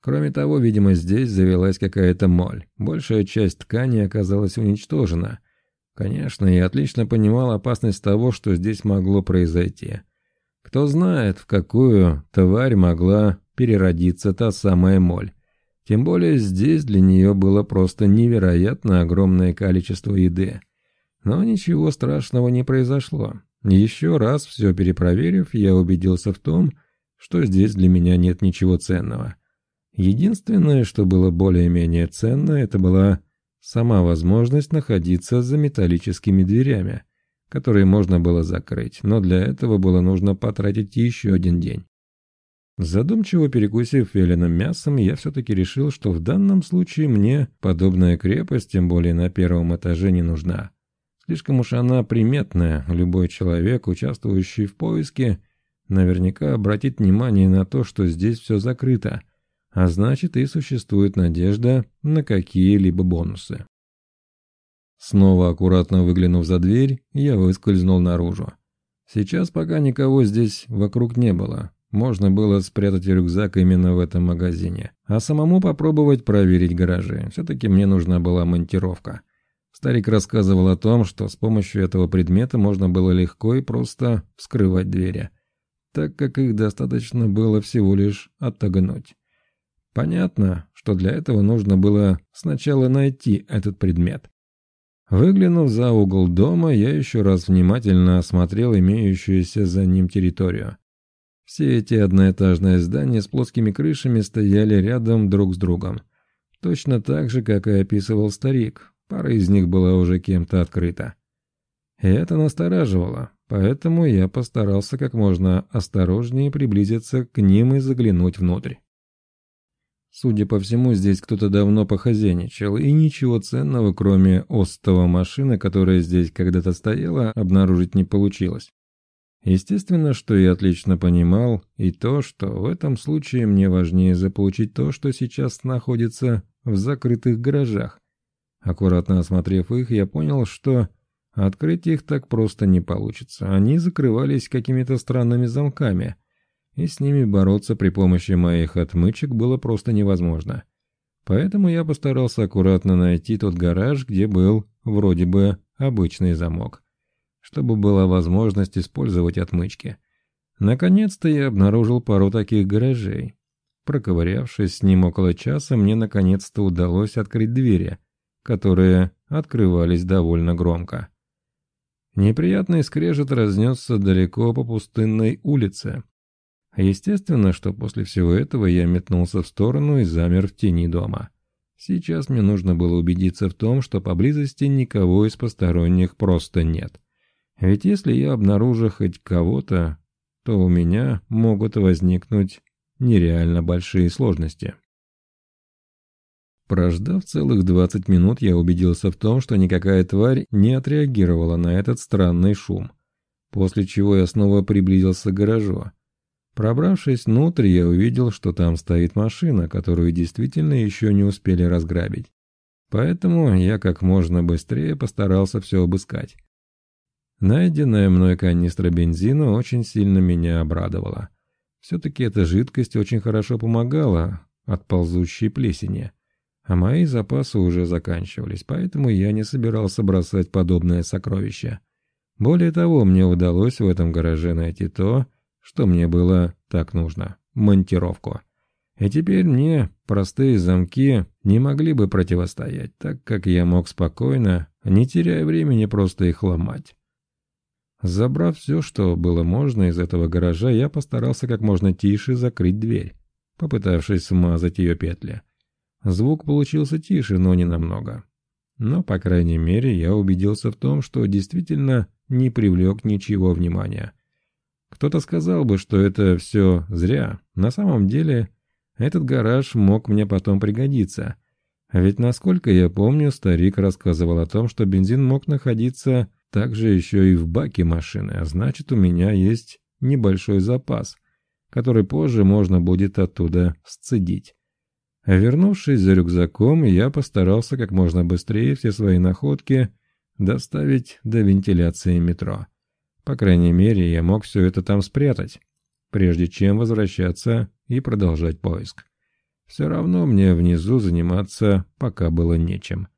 Кроме того, видимо, здесь завелась какая-то моль. Большая часть ткани оказалась уничтожена. Конечно, я отлично понимал опасность того, что здесь могло произойти. Кто знает, в какую тварь могла переродиться та самая моль. Тем более здесь для нее было просто невероятно огромное количество еды. Но ничего страшного не произошло. Еще раз все перепроверив, я убедился в том, что здесь для меня нет ничего ценного. Единственное, что было более-менее ценно, это была сама возможность находиться за металлическими дверями, которые можно было закрыть, но для этого было нужно потратить еще один день. Задумчиво перекусив веленым мясом, я все-таки решил, что в данном случае мне подобная крепость, тем более на первом этаже, не нужна. Слишком уж она приметная, любой человек, участвующий в поиске, наверняка обратит внимание на то, что здесь все закрыто – а значит и существует надежда на какие-либо бонусы. Снова аккуратно выглянув за дверь, я выскользнул наружу. Сейчас пока никого здесь вокруг не было. Можно было спрятать рюкзак именно в этом магазине, а самому попробовать проверить гаражи. Все-таки мне нужна была монтировка. Старик рассказывал о том, что с помощью этого предмета можно было легко и просто вскрывать двери, так как их достаточно было всего лишь отогнуть. Понятно, что для этого нужно было сначала найти этот предмет. Выглянув за угол дома, я еще раз внимательно осмотрел имеющуюся за ним территорию. Все эти одноэтажные здания с плоскими крышами стояли рядом друг с другом. Точно так же, как и описывал старик. Пара из них была уже кем-то открыта. И это настораживало, поэтому я постарался как можно осторожнее приблизиться к ним и заглянуть внутрь. Судя по всему, здесь кто-то давно похозяйничал, и ничего ценного, кроме остова машины, которая здесь когда-то стояла, обнаружить не получилось. Естественно, что я отлично понимал и то, что в этом случае мне важнее заполучить то, что сейчас находится в закрытых гаражах. Аккуратно осмотрев их, я понял, что открыть их так просто не получится. Они закрывались какими-то странными замками – и с ними бороться при помощи моих отмычек было просто невозможно. Поэтому я постарался аккуратно найти тот гараж, где был вроде бы обычный замок, чтобы была возможность использовать отмычки. Наконец-то я обнаружил пару таких гаражей. Проковырявшись с ним около часа, мне наконец-то удалось открыть двери, которые открывались довольно громко. Неприятный скрежет разнесся далеко по пустынной улице, Естественно, что после всего этого я метнулся в сторону и замер в тени дома. Сейчас мне нужно было убедиться в том, что поблизости никого из посторонних просто нет. Ведь если я обнаружу хоть кого-то, то у меня могут возникнуть нереально большие сложности. Прождав целых 20 минут, я убедился в том, что никакая тварь не отреагировала на этот странный шум, после чего я снова приблизился к гаражу. Пробравшись внутрь, я увидел, что там стоит машина, которую действительно еще не успели разграбить. Поэтому я как можно быстрее постарался все обыскать. Найденная мной канистра бензина очень сильно меня обрадовала. Все-таки эта жидкость очень хорошо помогала от ползущей плесени. А мои запасы уже заканчивались, поэтому я не собирался бросать подобное сокровище. Более того, мне удалось в этом гараже найти то, что мне было так нужно – монтировку. И теперь мне простые замки не могли бы противостоять, так как я мог спокойно, не теряя времени, просто их ломать. Забрав все, что было можно из этого гаража, я постарался как можно тише закрыть дверь, попытавшись смазать ее петли. Звук получился тише, но не намного. Но, по крайней мере, я убедился в том, что действительно не привлек ничего внимания – Кто-то сказал бы, что это все зря. На самом деле, этот гараж мог мне потом пригодиться. А ведь, насколько я помню, старик рассказывал о том, что бензин мог находиться также еще и в баке машины, а значит, у меня есть небольшой запас, который позже можно будет оттуда сцедить. Вернувшись за рюкзаком, я постарался как можно быстрее все свои находки доставить до вентиляции метро. По крайней мере, я мог все это там спрятать, прежде чем возвращаться и продолжать поиск. Все равно мне внизу заниматься пока было нечем.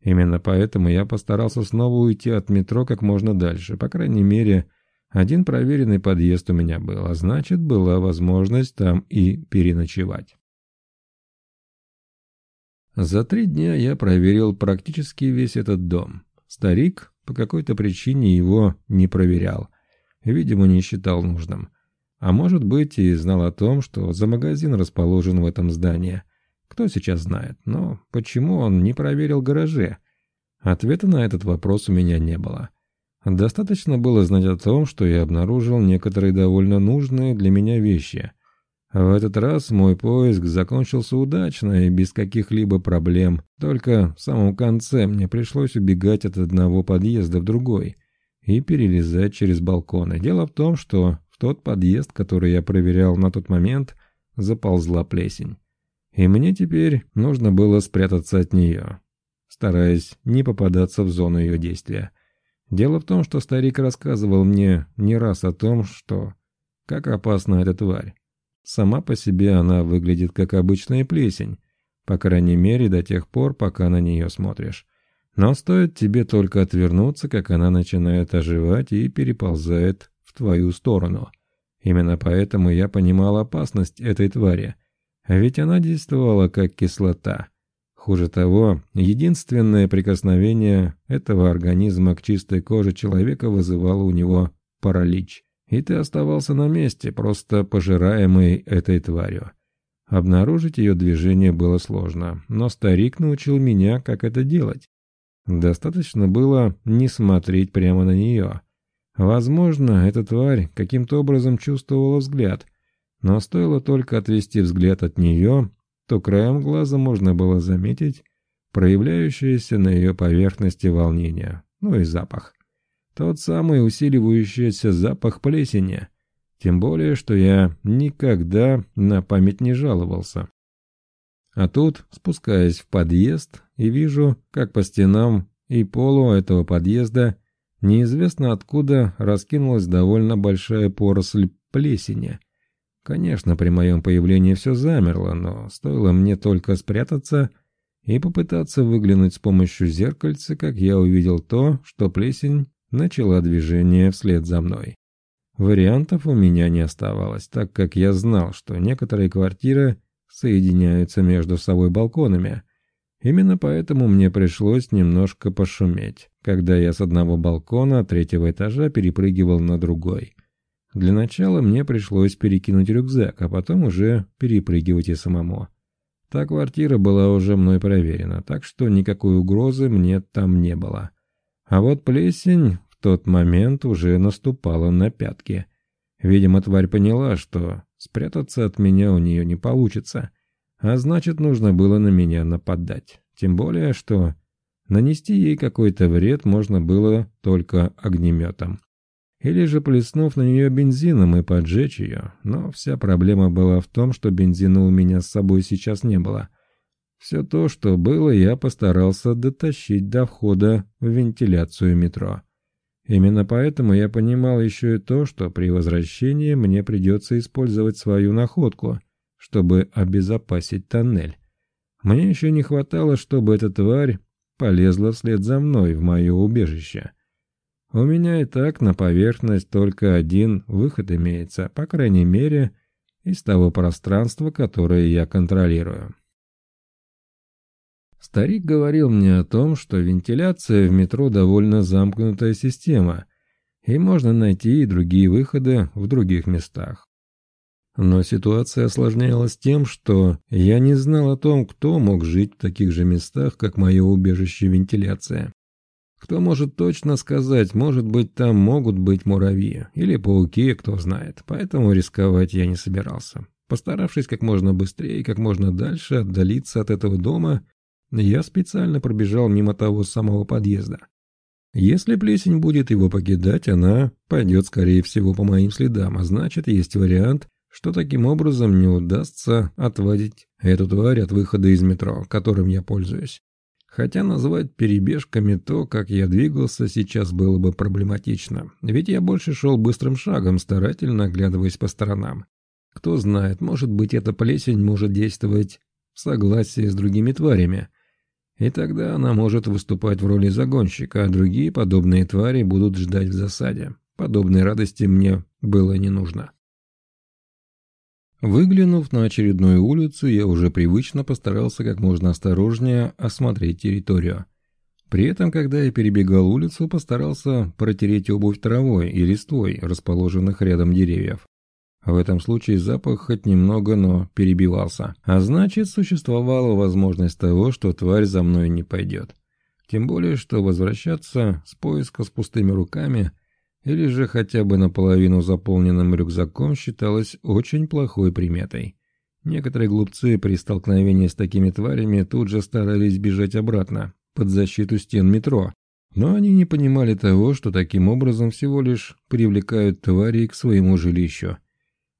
Именно поэтому я постарался снова уйти от метро как можно дальше. По крайней мере, один проверенный подъезд у меня был, а значит, была возможность там и переночевать. За три дня я проверил практически весь этот дом. Старик по какой-то причине его не проверял. Видимо, не считал нужным. А может быть и знал о том, что за магазин расположен в этом здании. Кто сейчас знает, но почему он не проверил гаражи? Ответа на этот вопрос у меня не было. Достаточно было знать о том, что я обнаружил некоторые довольно нужные для меня вещи. В этот раз мой поиск закончился удачно и без каких-либо проблем. Только в самом конце мне пришлось убегать от одного подъезда в другой и перелезать через балконы. Дело в том, что в тот подъезд, который я проверял на тот момент, заползла плесень. И мне теперь нужно было спрятаться от нее, стараясь не попадаться в зону ее действия. Дело в том, что старик рассказывал мне не раз о том, что как опасна эта тварь. Сама по себе она выглядит как обычная плесень, по крайней мере до тех пор, пока на нее смотришь. Но стоит тебе только отвернуться, как она начинает оживать и переползает твою сторону. Именно поэтому я понимал опасность этой твари. Ведь она действовала как кислота. Хуже того, единственное прикосновение этого организма к чистой коже человека вызывало у него паралич. И ты оставался на месте, просто пожираемый этой тварью. Обнаружить ее движение было сложно, но старик научил меня, как это делать. Достаточно было не смотреть прямо на нее, Возможно, эта тварь каким-то образом чувствовала взгляд, но стоило только отвести взгляд от нее, то краем глаза можно было заметить проявляющееся на ее поверхности волнение, ну и запах. Тот самый усиливающийся запах плесени. Тем более, что я никогда на память не жаловался. А тут, спускаясь в подъезд, и вижу, как по стенам и полу этого подъезда Неизвестно откуда раскинулась довольно большая поросль плесени. Конечно, при моем появлении все замерло, но стоило мне только спрятаться и попытаться выглянуть с помощью зеркальца, как я увидел то, что плесень начала движение вслед за мной. Вариантов у меня не оставалось, так как я знал, что некоторые квартиры соединяются между собой балконами, Именно поэтому мне пришлось немножко пошуметь, когда я с одного балкона третьего этажа перепрыгивал на другой. Для начала мне пришлось перекинуть рюкзак, а потом уже перепрыгивать и самому. Та квартира была уже мной проверена, так что никакой угрозы мне там не было. А вот плесень в тот момент уже наступала на пятки. Видимо, тварь поняла, что спрятаться от меня у нее не получится — а значит, нужно было на меня нападать. Тем более, что нанести ей какой-то вред можно было только огнеметом. Или же плеснув на нее бензином и поджечь ее. Но вся проблема была в том, что бензина у меня с собой сейчас не было. Все то, что было, я постарался дотащить до входа в вентиляцию метро. Именно поэтому я понимал еще и то, что при возвращении мне придется использовать свою находку, чтобы обезопасить тоннель. Мне еще не хватало, чтобы эта тварь полезла вслед за мной в мое убежище. У меня и так на поверхность только один выход имеется, по крайней мере, из того пространства, которое я контролирую. Старик говорил мне о том, что вентиляция в метро довольно замкнутая система, и можно найти и другие выходы в других местах. Но ситуация осложнялась тем, что я не знал о том, кто мог жить в таких же местах, как мое убежище вентиляция. Кто может точно сказать, может быть, там могут быть муравьи или пауки, кто знает. Поэтому рисковать я не собирался. Постаравшись как можно быстрее и как можно дальше отдалиться от этого дома, я специально пробежал мимо того самого подъезда. Если плесень будет его покидать, она пойдет, скорее всего, по моим следам, а значит, есть вариант, что таким образом не удастся отводить эту тварь от выхода из метро, которым я пользуюсь. Хотя назвать перебежками то, как я двигался, сейчас было бы проблематично, ведь я больше шел быстрым шагом, старательно оглядываясь по сторонам. Кто знает, может быть, эта плесень может действовать в согласии с другими тварями, и тогда она может выступать в роли загонщика, а другие подобные твари будут ждать в засаде. Подобной радости мне было не нужно. Выглянув на очередную улицу, я уже привычно постарался как можно осторожнее осмотреть территорию. При этом, когда я перебегал улицу, постарался протереть обувь травой и листвой, расположенных рядом деревьев. В этом случае запах хоть немного, но перебивался. А значит, существовала возможность того, что тварь за мной не пойдет. Тем более, что возвращаться с поиска с пустыми руками – или же хотя бы наполовину заполненным рюкзаком считалось очень плохой приметой. Некоторые глупцы при столкновении с такими тварями тут же старались бежать обратно, под защиту стен метро, но они не понимали того, что таким образом всего лишь привлекают тварей к своему жилищу.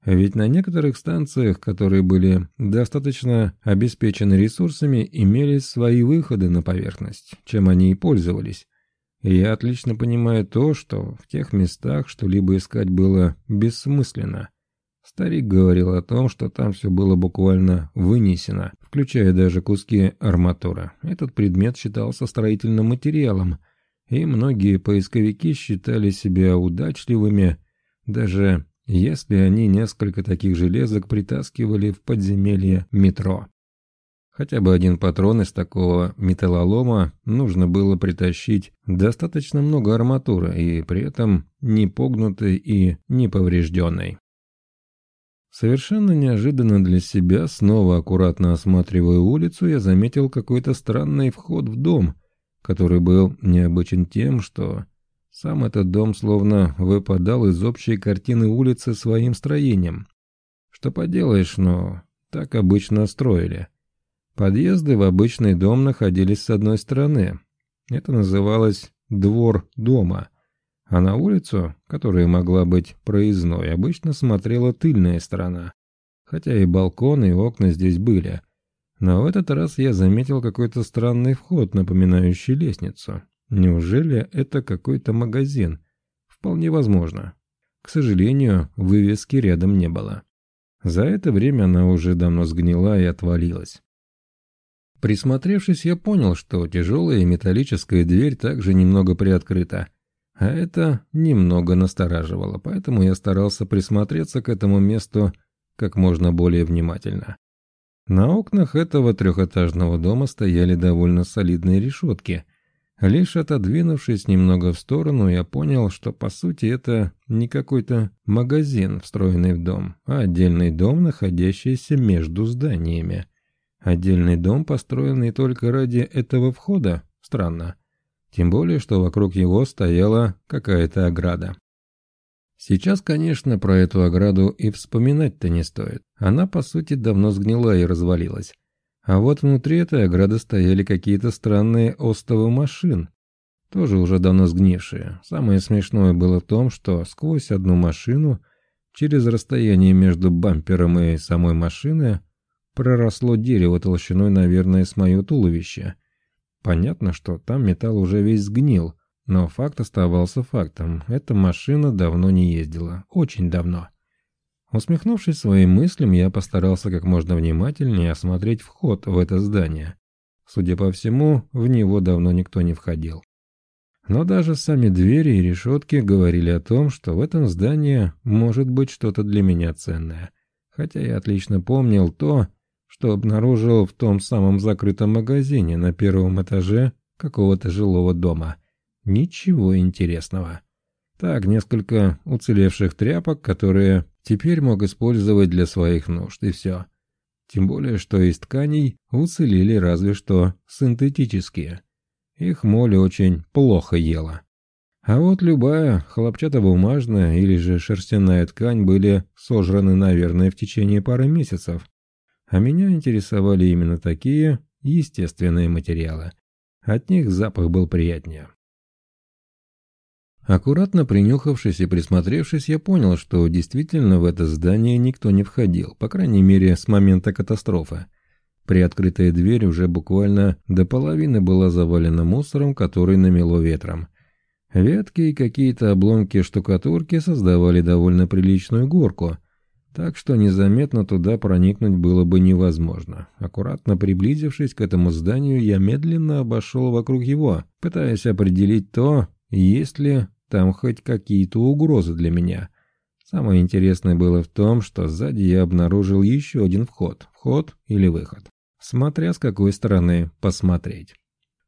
Ведь на некоторых станциях, которые были достаточно обеспечены ресурсами, имелись свои выходы на поверхность, чем они и пользовались. И я отлично понимаю то, что в тех местах что-либо искать было бессмысленно. Старик говорил о том, что там все было буквально вынесено, включая даже куски арматуры. Этот предмет считался строительным материалом, и многие поисковики считали себя удачливыми, даже если они несколько таких железок притаскивали в подземелье метро. Хотя бы один патрон из такого металлолома нужно было притащить достаточно много арматуры и при этом не погнутой и не поврежденной. Совершенно неожиданно для себя, снова аккуратно осматривая улицу, я заметил какой-то странный вход в дом, который был необычен тем, что сам этот дом словно выпадал из общей картины улицы своим строением. Что поделаешь, но так обычно строили. Подъезды в обычный дом находились с одной стороны. Это называлось «двор дома», а на улицу, которая могла быть проездной, обычно смотрела тыльная сторона. Хотя и балконы, и окна здесь были. Но в этот раз я заметил какой-то странный вход, напоминающий лестницу. Неужели это какой-то магазин? Вполне возможно. К сожалению, вывески рядом не было. За это время она уже давно сгнила и отвалилась. Присмотревшись, я понял, что тяжелая металлическая дверь также немного приоткрыта. А это немного настораживало, поэтому я старался присмотреться к этому месту как можно более внимательно. На окнах этого трехэтажного дома стояли довольно солидные решетки. Лишь отодвинувшись немного в сторону, я понял, что по сути это не какой-то магазин, встроенный в дом, а отдельный дом, находящийся между зданиями. Отдельный дом, построенный только ради этого входа? Странно. Тем более, что вокруг его стояла какая-то ограда. Сейчас, конечно, про эту ограду и вспоминать-то не стоит. Она, по сути, давно сгнила и развалилась. А вот внутри этой ограды стояли какие-то странные остовы машин, тоже уже давно сгнившие. Самое смешное было в том, что сквозь одну машину, через расстояние между бампером и самой машиной, проросло дерево толщиной, наверное, с мое туловище. Понятно, что там металл уже весь сгнил, но факт оставался фактом. Эта машина давно не ездила. Очень давно. Усмехнувшись своим мыслям, я постарался как можно внимательнее осмотреть вход в это здание. Судя по всему, в него давно никто не входил. Но даже сами двери и решетки говорили о том, что в этом здании может быть что-то для меня ценное. Хотя я отлично помнил то, что обнаружил в том самом закрытом магазине на первом этаже какого-то жилого дома. Ничего интересного. Так, несколько уцелевших тряпок, которые теперь мог использовать для своих нужд, и все. Тем более, что из тканей уцелели разве что синтетические. Их моль очень плохо ела. А вот любая хлопчатобумажная или же шерстяная ткань были сожраны, наверное, в течение пары месяцев. А меня интересовали именно такие естественные материалы. От них запах был приятнее. Аккуратно принюхавшись и присмотревшись, я понял, что действительно в это здание никто не входил, по крайней мере, с момента катастрофы. Приоткрытая дверь уже буквально до половины была завалена мусором, который намело ветром. Ветки и какие-то обломки штукатурки создавали довольно приличную горку, так что незаметно туда проникнуть было бы невозможно. Аккуратно приблизившись к этому зданию, я медленно обошел вокруг его, пытаясь определить то, есть ли там хоть какие-то угрозы для меня. Самое интересное было в том, что сзади я обнаружил еще один вход, вход или выход, смотря с какой стороны посмотреть.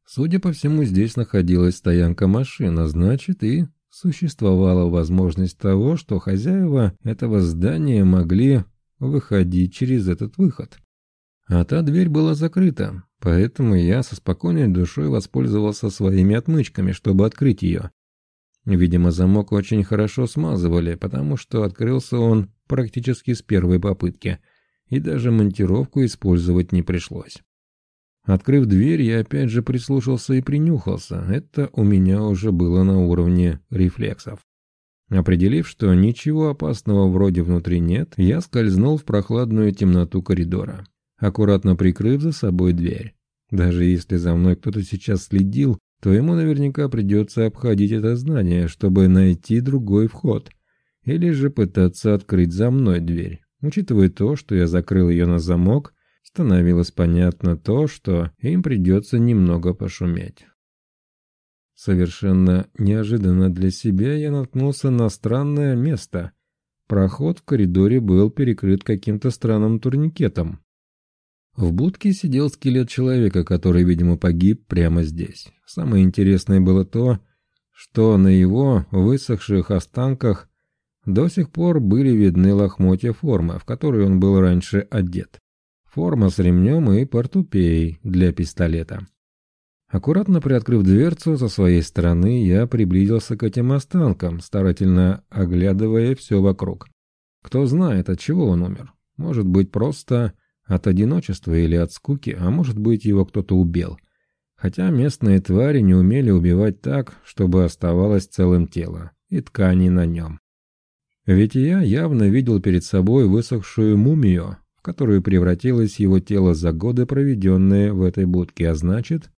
Судя по всему, здесь находилась стоянка машин, а значит и существовала возможность того, что хозяева этого здания могли выходить через этот выход. А та дверь была закрыта, поэтому я со спокойной душой воспользовался своими отмычками, чтобы открыть ее. Видимо, замок очень хорошо смазывали, потому что открылся он практически с первой попытки, и даже монтировку использовать не пришлось. Открыв дверь, я опять же прислушался и принюхался. Это у меня уже было на уровне рефлексов. Определив, что ничего опасного вроде внутри нет, я скользнул в прохладную темноту коридора, аккуратно прикрыв за собой дверь. Даже если за мной кто-то сейчас следил, то ему наверняка придется обходить это здание, чтобы найти другой вход. Или же пытаться открыть за мной дверь. Учитывая то, что я закрыл ее на замок, становилось понятно то, что им придется немного пошуметь. Совершенно неожиданно для себя я наткнулся на странное место. Проход в коридоре был перекрыт каким-то странным турникетом. В будке сидел скелет человека, который, видимо, погиб прямо здесь. Самое интересное было то, что на его высохших останках до сих пор были видны лохмотья формы, в которой он был раньше одет. Форма с ремнем и портупеей для пистолета. Аккуратно приоткрыв дверцу со своей стороны, я приблизился к этим останкам, старательно оглядывая все вокруг. Кто знает, от чего он умер. Может быть, просто от одиночества или от скуки, а может быть его кто-то убил. Хотя местные твари не умели убивать так, чтобы оставалось целым тело и ткани на нем. Ведь я явно видел перед собой высохшую мумию, в которую превратилось его тело за годы, проведенные в этой будке, а значит...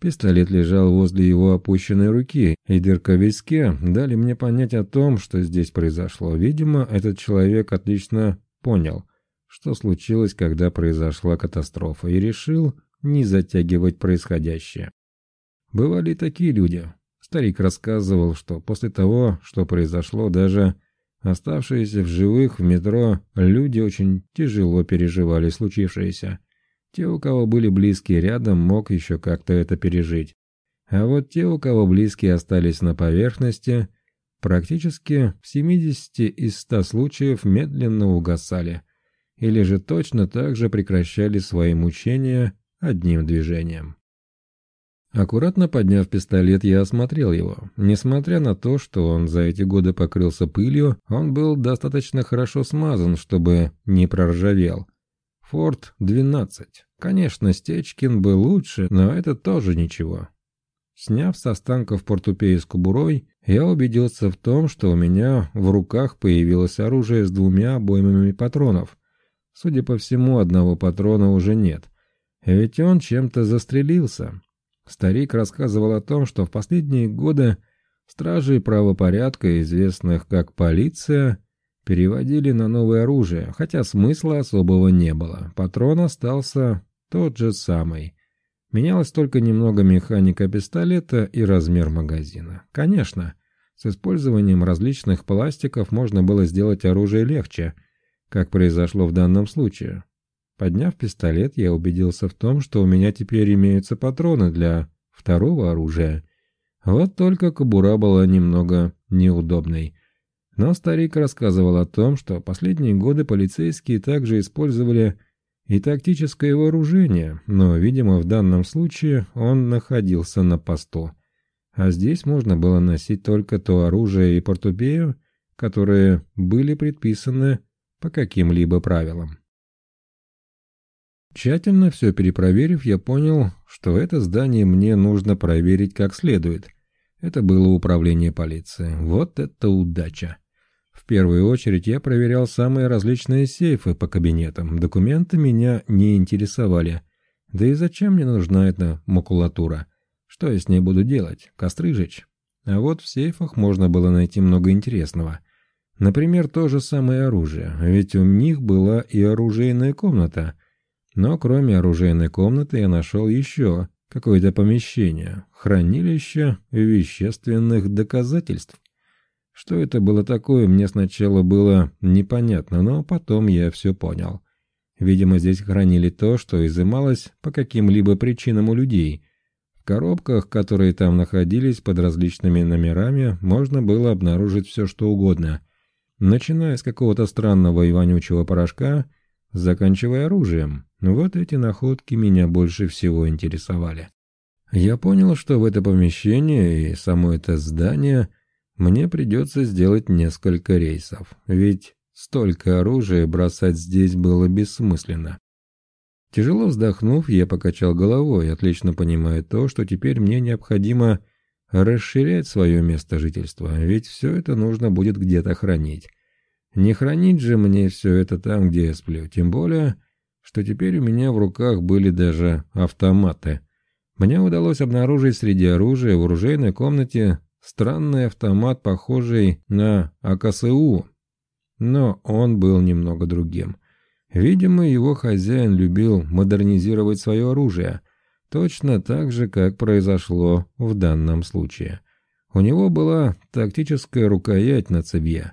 Пистолет лежал возле его опущенной руки, и дырка в виске дали мне понять о том, что здесь произошло. Видимо, этот человек отлично понял, что случилось, когда произошла катастрофа, и решил не затягивать происходящее. Бывали такие люди. Старик рассказывал, что после того, что произошло, даже оставшиеся в живых в метро люди очень тяжело переживали случившееся. Те, у кого были близкие рядом, мог еще как-то это пережить. А вот те, у кого близкие остались на поверхности, практически в 70 из 100 случаев медленно угасали – или же точно так же прекращали свои мучения одним движением. Аккуратно подняв пистолет, я осмотрел его. Несмотря на то, что он за эти годы покрылся пылью, он был достаточно хорошо смазан, чтобы не проржавел. Форд 12. Конечно, Стечкин был лучше, но это тоже ничего. Сняв с останков портупеи с кобурой, я убедился в том, что у меня в руках появилось оружие с двумя обоймами патронов, Судя по всему, одного патрона уже нет. Ведь он чем-то застрелился. Старик рассказывал о том, что в последние годы стражи правопорядка, известных как полиция, переводили на новое оружие, хотя смысла особого не было. Патрон остался тот же самый. Менялась только немного механика пистолета и размер магазина. Конечно, с использованием различных пластиков можно было сделать оружие легче – как произошло в данном случае. Подняв пистолет, я убедился в том, что у меня теперь имеются патроны для второго оружия. Вот только кобура была немного неудобной. Но старик рассказывал о том, что последние годы полицейские также использовали и тактическое вооружение, но, видимо, в данном случае он находился на посту. А здесь можно было носить только то оружие и портупею, которые были предписаны по каким-либо правилам. Тщательно все перепроверив, я понял, что это здание мне нужно проверить как следует. Это было управление полиции. Вот это удача! В первую очередь я проверял самые различные сейфы по кабинетам. Документы меня не интересовали. Да и зачем мне нужна эта макулатура? Что я с ней буду делать? Костры жечь? А вот в сейфах можно было найти много интересного. Например, то же самое оружие, ведь у них была и оружейная комната. Но кроме оружейной комнаты я нашел еще какое-то помещение, хранилище вещественных доказательств. Что это было такое, мне сначала было непонятно, но потом я все понял. Видимо, здесь хранили то, что изымалось по каким-либо причинам у людей. В коробках, которые там находились под различными номерами, можно было обнаружить все, что угодно. Начиная с какого-то странного и вонючего порошка, заканчивая оружием. Вот эти находки меня больше всего интересовали. Я понял, что в это помещение и само это здание – мне придется сделать несколько рейсов, ведь столько оружия бросать здесь было бессмысленно. Тяжело вздохнув, я покачал головой, отлично понимая то, что теперь мне необходимо расширять свое место жительства, ведь все это нужно будет где-то хранить. Не хранить же мне все это там, где я сплю, тем более, что теперь у меня в руках были даже автоматы. Мне удалось обнаружить среди оружия в оружейной комнате Странный автомат, похожий на АКСУ, но он был немного другим. Видимо, его хозяин любил модернизировать свое оружие, точно так же, как произошло в данном случае. У него была тактическая рукоять на цевье,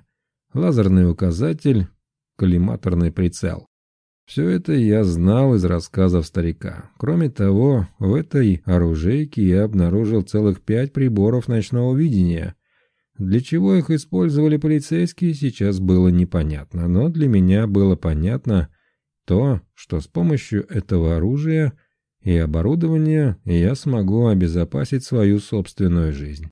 лазерный указатель, коллиматорный прицел. Все это я знал из рассказов старика. Кроме того, в этой оружейке я обнаружил целых пять приборов ночного видения. Для чего их использовали полицейские, сейчас было непонятно, но для меня было понятно то, что с помощью этого оружия и оборудования я смогу обезопасить свою собственную жизнь.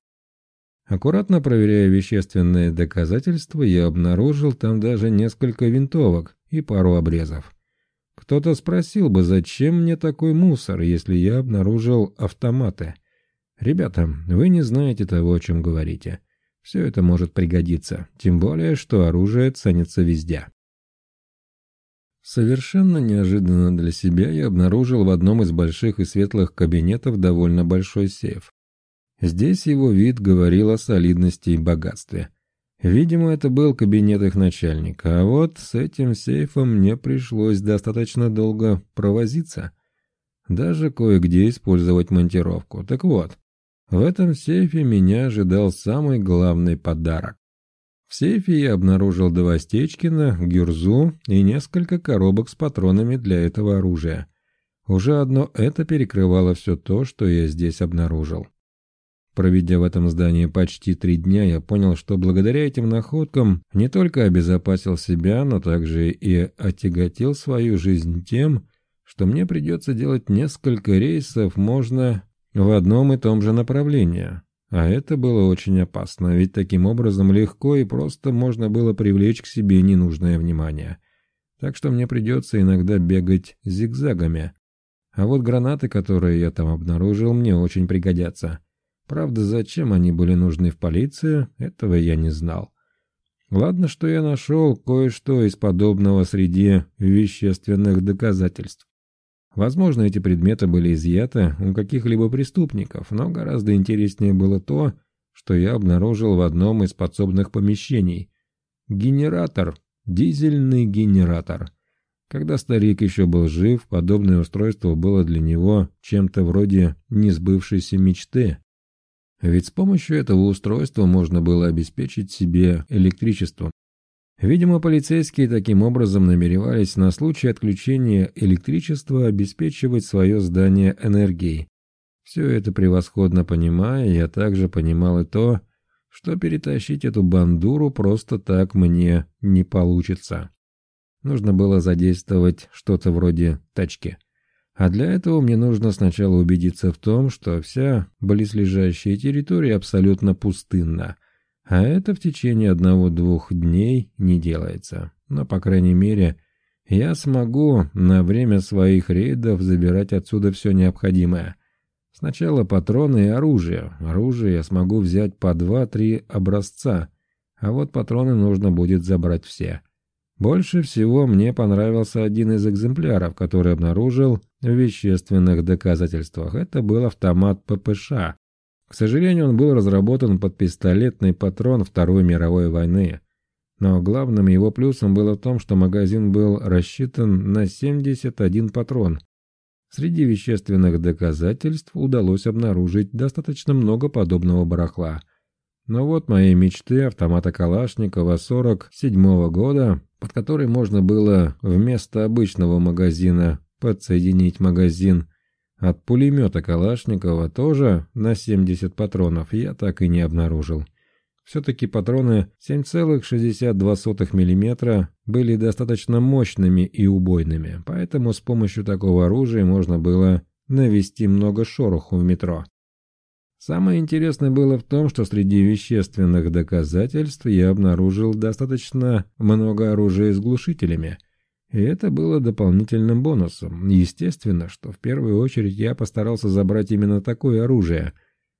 Аккуратно проверяя вещественные доказательства, я обнаружил там даже несколько винтовок и пару обрезов. Кто-то спросил бы, зачем мне такой мусор, если я обнаружил автоматы. Ребята, вы не знаете того, о чем говорите. Все это может пригодиться, тем более, что оружие ценится везде. Совершенно неожиданно для себя я обнаружил в одном из больших и светлых кабинетов довольно большой сейф. Здесь его вид говорил о солидности и богатстве. Видимо, это был кабинет их начальника, а вот с этим сейфом мне пришлось достаточно долго провозиться. Даже кое-где использовать монтировку. Так вот, в этом сейфе меня ожидал самый главный подарок. В сейфе я обнаружил два Стечкина, гюрзу и несколько коробок с патронами для этого оружия. Уже одно это перекрывало все то, что я здесь обнаружил. Проведя в этом здании почти три дня, я понял, что благодаря этим находкам не только обезопасил себя, но также и отяготил свою жизнь тем, что мне придется делать несколько рейсов можно в одном и том же направлении. А это было очень опасно, ведь таким образом легко и просто можно было привлечь к себе ненужное внимание. Так что мне придется иногда бегать зигзагами. А вот гранаты, которые я там обнаружил, мне очень пригодятся. Правда, зачем они были нужны в полиции, этого я не знал. Ладно, что я нашел кое-что из подобного среди вещественных доказательств. Возможно, эти предметы были изъяты у каких-либо преступников, но гораздо интереснее было то, что я обнаружил в одном из подсобных помещений. Генератор, дизельный генератор. Когда старик еще был жив, подобное устройство было для него чем-то вроде несбывшейся мечты. Ведь с помощью этого устройства можно было обеспечить себе электричеством. Видимо, полицейские таким образом намеревались на случай отключения электричества обеспечивать свое здание энергией. Все это превосходно понимая, я также понимал и то, что перетащить эту бандуру просто так мне не получится. Нужно было задействовать что-то вроде тачки. А для этого мне нужно сначала убедиться в том, что вся близлежащая территория абсолютно пустынна. А это в течение одного-двух дней не делается. Но, по крайней мере, я смогу на время своих рейдов забирать отсюда все необходимое. Сначала патроны и оружие. Оружие я смогу взять по два-три образца, а вот патроны нужно будет забрать все. Больше всего мне понравился один из экземпляров, который обнаружил в вещественных доказательствах. Это был автомат ППШ. К сожалению, он был разработан под пистолетный патрон Второй мировой войны. Но главным его плюсом было в том, что магазин был рассчитан на 71 патрон. Среди вещественных доказательств удалось обнаружить достаточно много подобного барахла. Но вот мои мечты автомата Калашникова 47 -го года под который можно было вместо обычного магазина подсоединить магазин от пулемета Калашникова тоже на 70 патронов я так и не обнаружил. Все-таки патроны 7,62 мм были достаточно мощными и убойными, поэтому с помощью такого оружия можно было навести много шороху в метро. Самое интересное было в том, что среди вещественных доказательств я обнаружил достаточно много оружия с глушителями. И это было дополнительным бонусом. Естественно, что в первую очередь я постарался забрать именно такое оружие,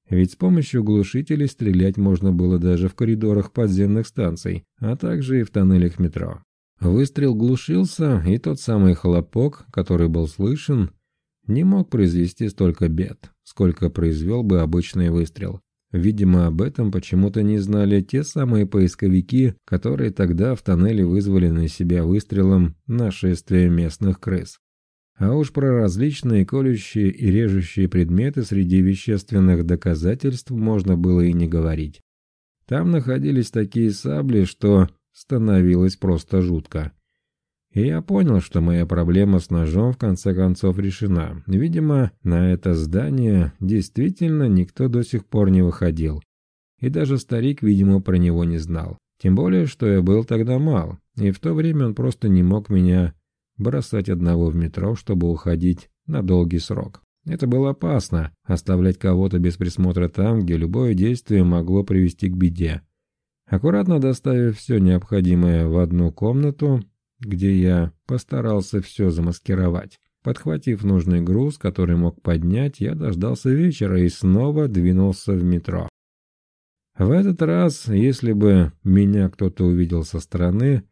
ведь с помощью глушителей стрелять можно было даже в коридорах подземных станций, а также и в тоннелях метро. Выстрел глушился, и тот самый хлопок, который был слышен, не мог произвести столько бед, сколько произвел бы обычный выстрел. Видимо, об этом почему-то не знали те самые поисковики, которые тогда в тоннеле вызвали на себя выстрелом нашествие местных крыс. А уж про различные колющие и режущие предметы среди вещественных доказательств можно было и не говорить. Там находились такие сабли, что становилось просто жутко. И я понял, что моя проблема с ножом в конце концов решена. Видимо, на это здание действительно никто до сих пор не выходил. И даже старик, видимо, про него не знал. Тем более, что я был тогда мал, и в то время он просто не мог меня бросать одного в метро, чтобы уходить на долгий срок. Это было опасно, оставлять кого-то без присмотра там, где любое действие могло привести к беде. Аккуратно доставив все необходимое в одну комнату, где я постарался все замаскировать. Подхватив нужный груз, который мог поднять, я дождался вечера и снова двинулся в метро. В этот раз, если бы меня кто-то увидел со стороны,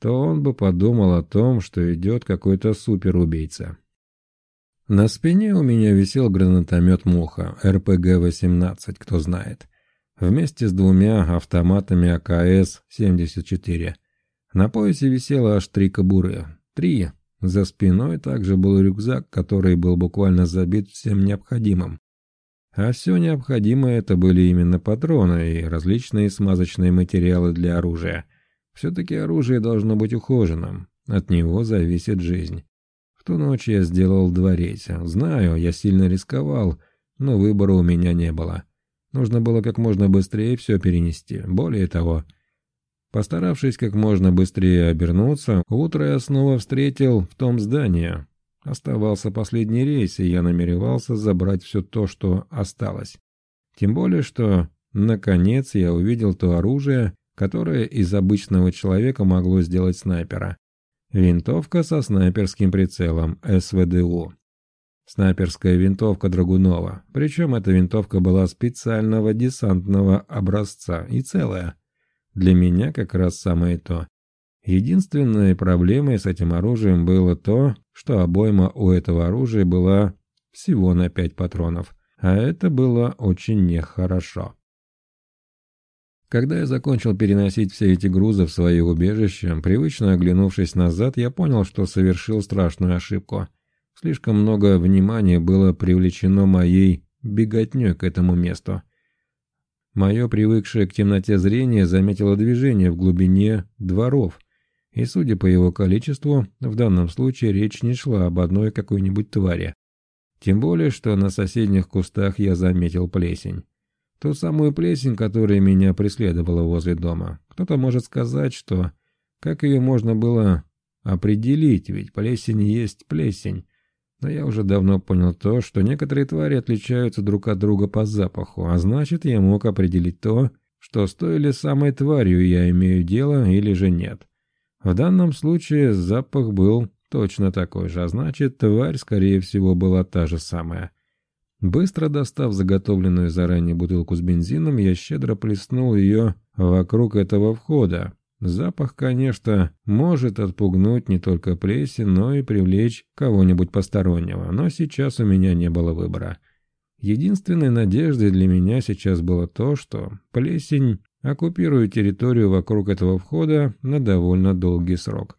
то он бы подумал о том, что идет какой-то суперубийца. На спине у меня висел гранатомет «Муха» РПГ-18, кто знает, вместе с двумя автоматами АКС-74. На поясе висело аж три кобуры. Три. За спиной также был рюкзак, который был буквально забит всем необходимым. А все необходимое это были именно патроны и различные смазочные материалы для оружия. Все-таки оружие должно быть ухоженным. От него зависит жизнь. В ту ночь я сделал два рейса. Знаю, я сильно рисковал, но выбора у меня не было. Нужно было как можно быстрее все перенести. Более того, Постаравшись как можно быстрее обернуться, утро я снова встретил в том здании. Оставался последний рейс, и я намеревался забрать все то, что осталось. Тем более, что, наконец, я увидел то оружие, которое из обычного человека могло сделать снайпера. Винтовка со снайперским прицелом СВДУ. Снайперская винтовка Драгунова. Причем эта винтовка была специального десантного образца и целая. Для меня как раз самое то. Единственной проблемой с этим оружием было то, что обойма у этого оружия была всего на пять патронов, а это было очень нехорошо. Когда я закончил переносить все эти грузы в свои убежища, привычно оглянувшись назад, я понял, что совершил страшную ошибку. Слишком много внимания было привлечено моей беготней к этому месту. Мое привыкшее к темноте зрение заметило движение в глубине дворов, и, судя по его количеству, в данном случае речь не шла об одной какой-нибудь твари. Тем более, что на соседних кустах я заметил плесень. Ту самую плесень, которая меня преследовала возле дома. Кто-то может сказать, что как ее можно было определить, ведь плесень есть плесень. Но я уже давно понял то, что некоторые твари отличаются друг от друга по запаху, а значит, я мог определить то, что с той или самой тварью я имею дело или же нет. В данном случае запах был точно такой же, а значит, тварь, скорее всего, была та же самая. Быстро достав заготовленную заранее бутылку с бензином, я щедро плеснул ее вокруг этого входа. Запах, конечно, может отпугнуть не только плесень, но и привлечь кого-нибудь постороннего, но сейчас у меня не было выбора. Единственной надеждой для меня сейчас было то, что плесень оккупирует территорию вокруг этого входа на довольно долгий срок.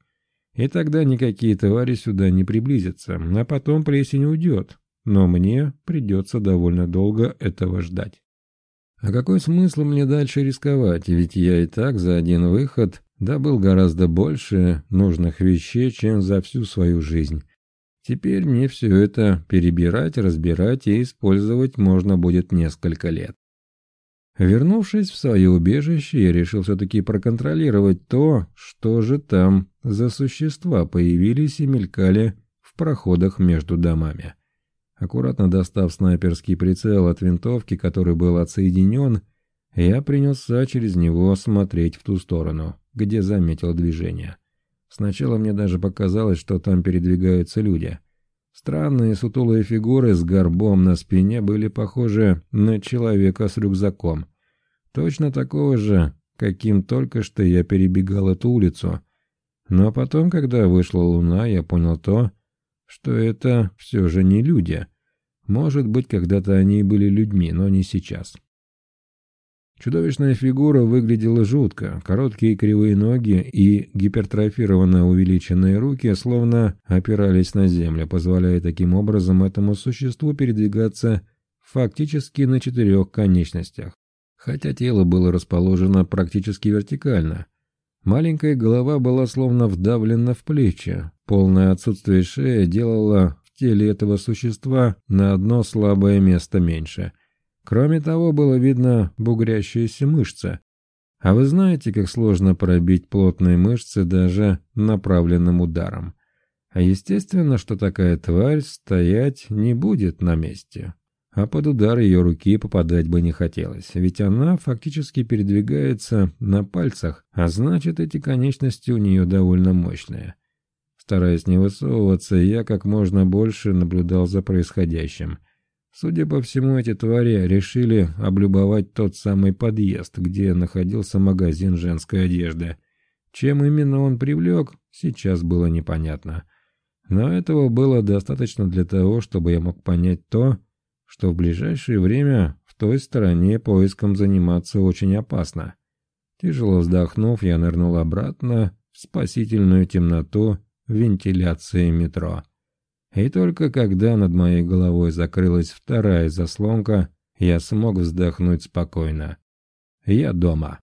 И тогда никакие твари сюда не приблизятся, а потом плесень уйдет, но мне придется довольно долго этого ждать. А какой смысл мне дальше рисковать, ведь я и так за один выход добыл гораздо больше нужных вещей, чем за всю свою жизнь. Теперь мне все это перебирать, разбирать и использовать можно будет несколько лет. Вернувшись в свое убежище, я решил все-таки проконтролировать то, что же там за существа появились и мелькали в проходах между домами. Аккуратно достав снайперский прицел от винтовки, который был отсоединен, я принялся через него смотреть в ту сторону, где заметил движение. Сначала мне даже показалось, что там передвигаются люди. Странные сутулые фигуры с горбом на спине были похожи на человека с рюкзаком. Точно такого же, каким только что я перебегал эту улицу. Но потом, когда вышла луна, я понял то, что это все же не люди. Может быть, когда-то они и были людьми, но не сейчас. Чудовищная фигура выглядела жутко. Короткие кривые ноги и гипертрофированно увеличенные руки словно опирались на землю, позволяя таким образом этому существу передвигаться фактически на четырех конечностях. Хотя тело было расположено практически вертикально – Маленькая голова была словно вдавлена в плечи. Полное отсутствие шеи делало в теле этого существа на одно слабое место меньше. Кроме того, было видно бугрящиеся мышцы. А вы знаете, как сложно пробить плотные мышцы даже направленным ударом. А естественно, что такая тварь стоять не будет на месте а под удар ее руки попадать бы не хотелось, ведь она фактически передвигается на пальцах, а значит эти конечности у нее довольно мощные. Стараясь не высовываться, я как можно больше наблюдал за происходящим. Судя по всему, эти твари решили облюбовать тот самый подъезд, где находился магазин женской одежды. Чем именно он привлек, сейчас было непонятно. Но этого было достаточно для того, чтобы я мог понять то, что в ближайшее время в той стороне поиском заниматься очень опасно. Тяжело вздохнув, я нырнул обратно в спасительную темноту вентиляции метро. И только когда над моей головой закрылась вторая заслонка, я смог вздохнуть спокойно. Я дома.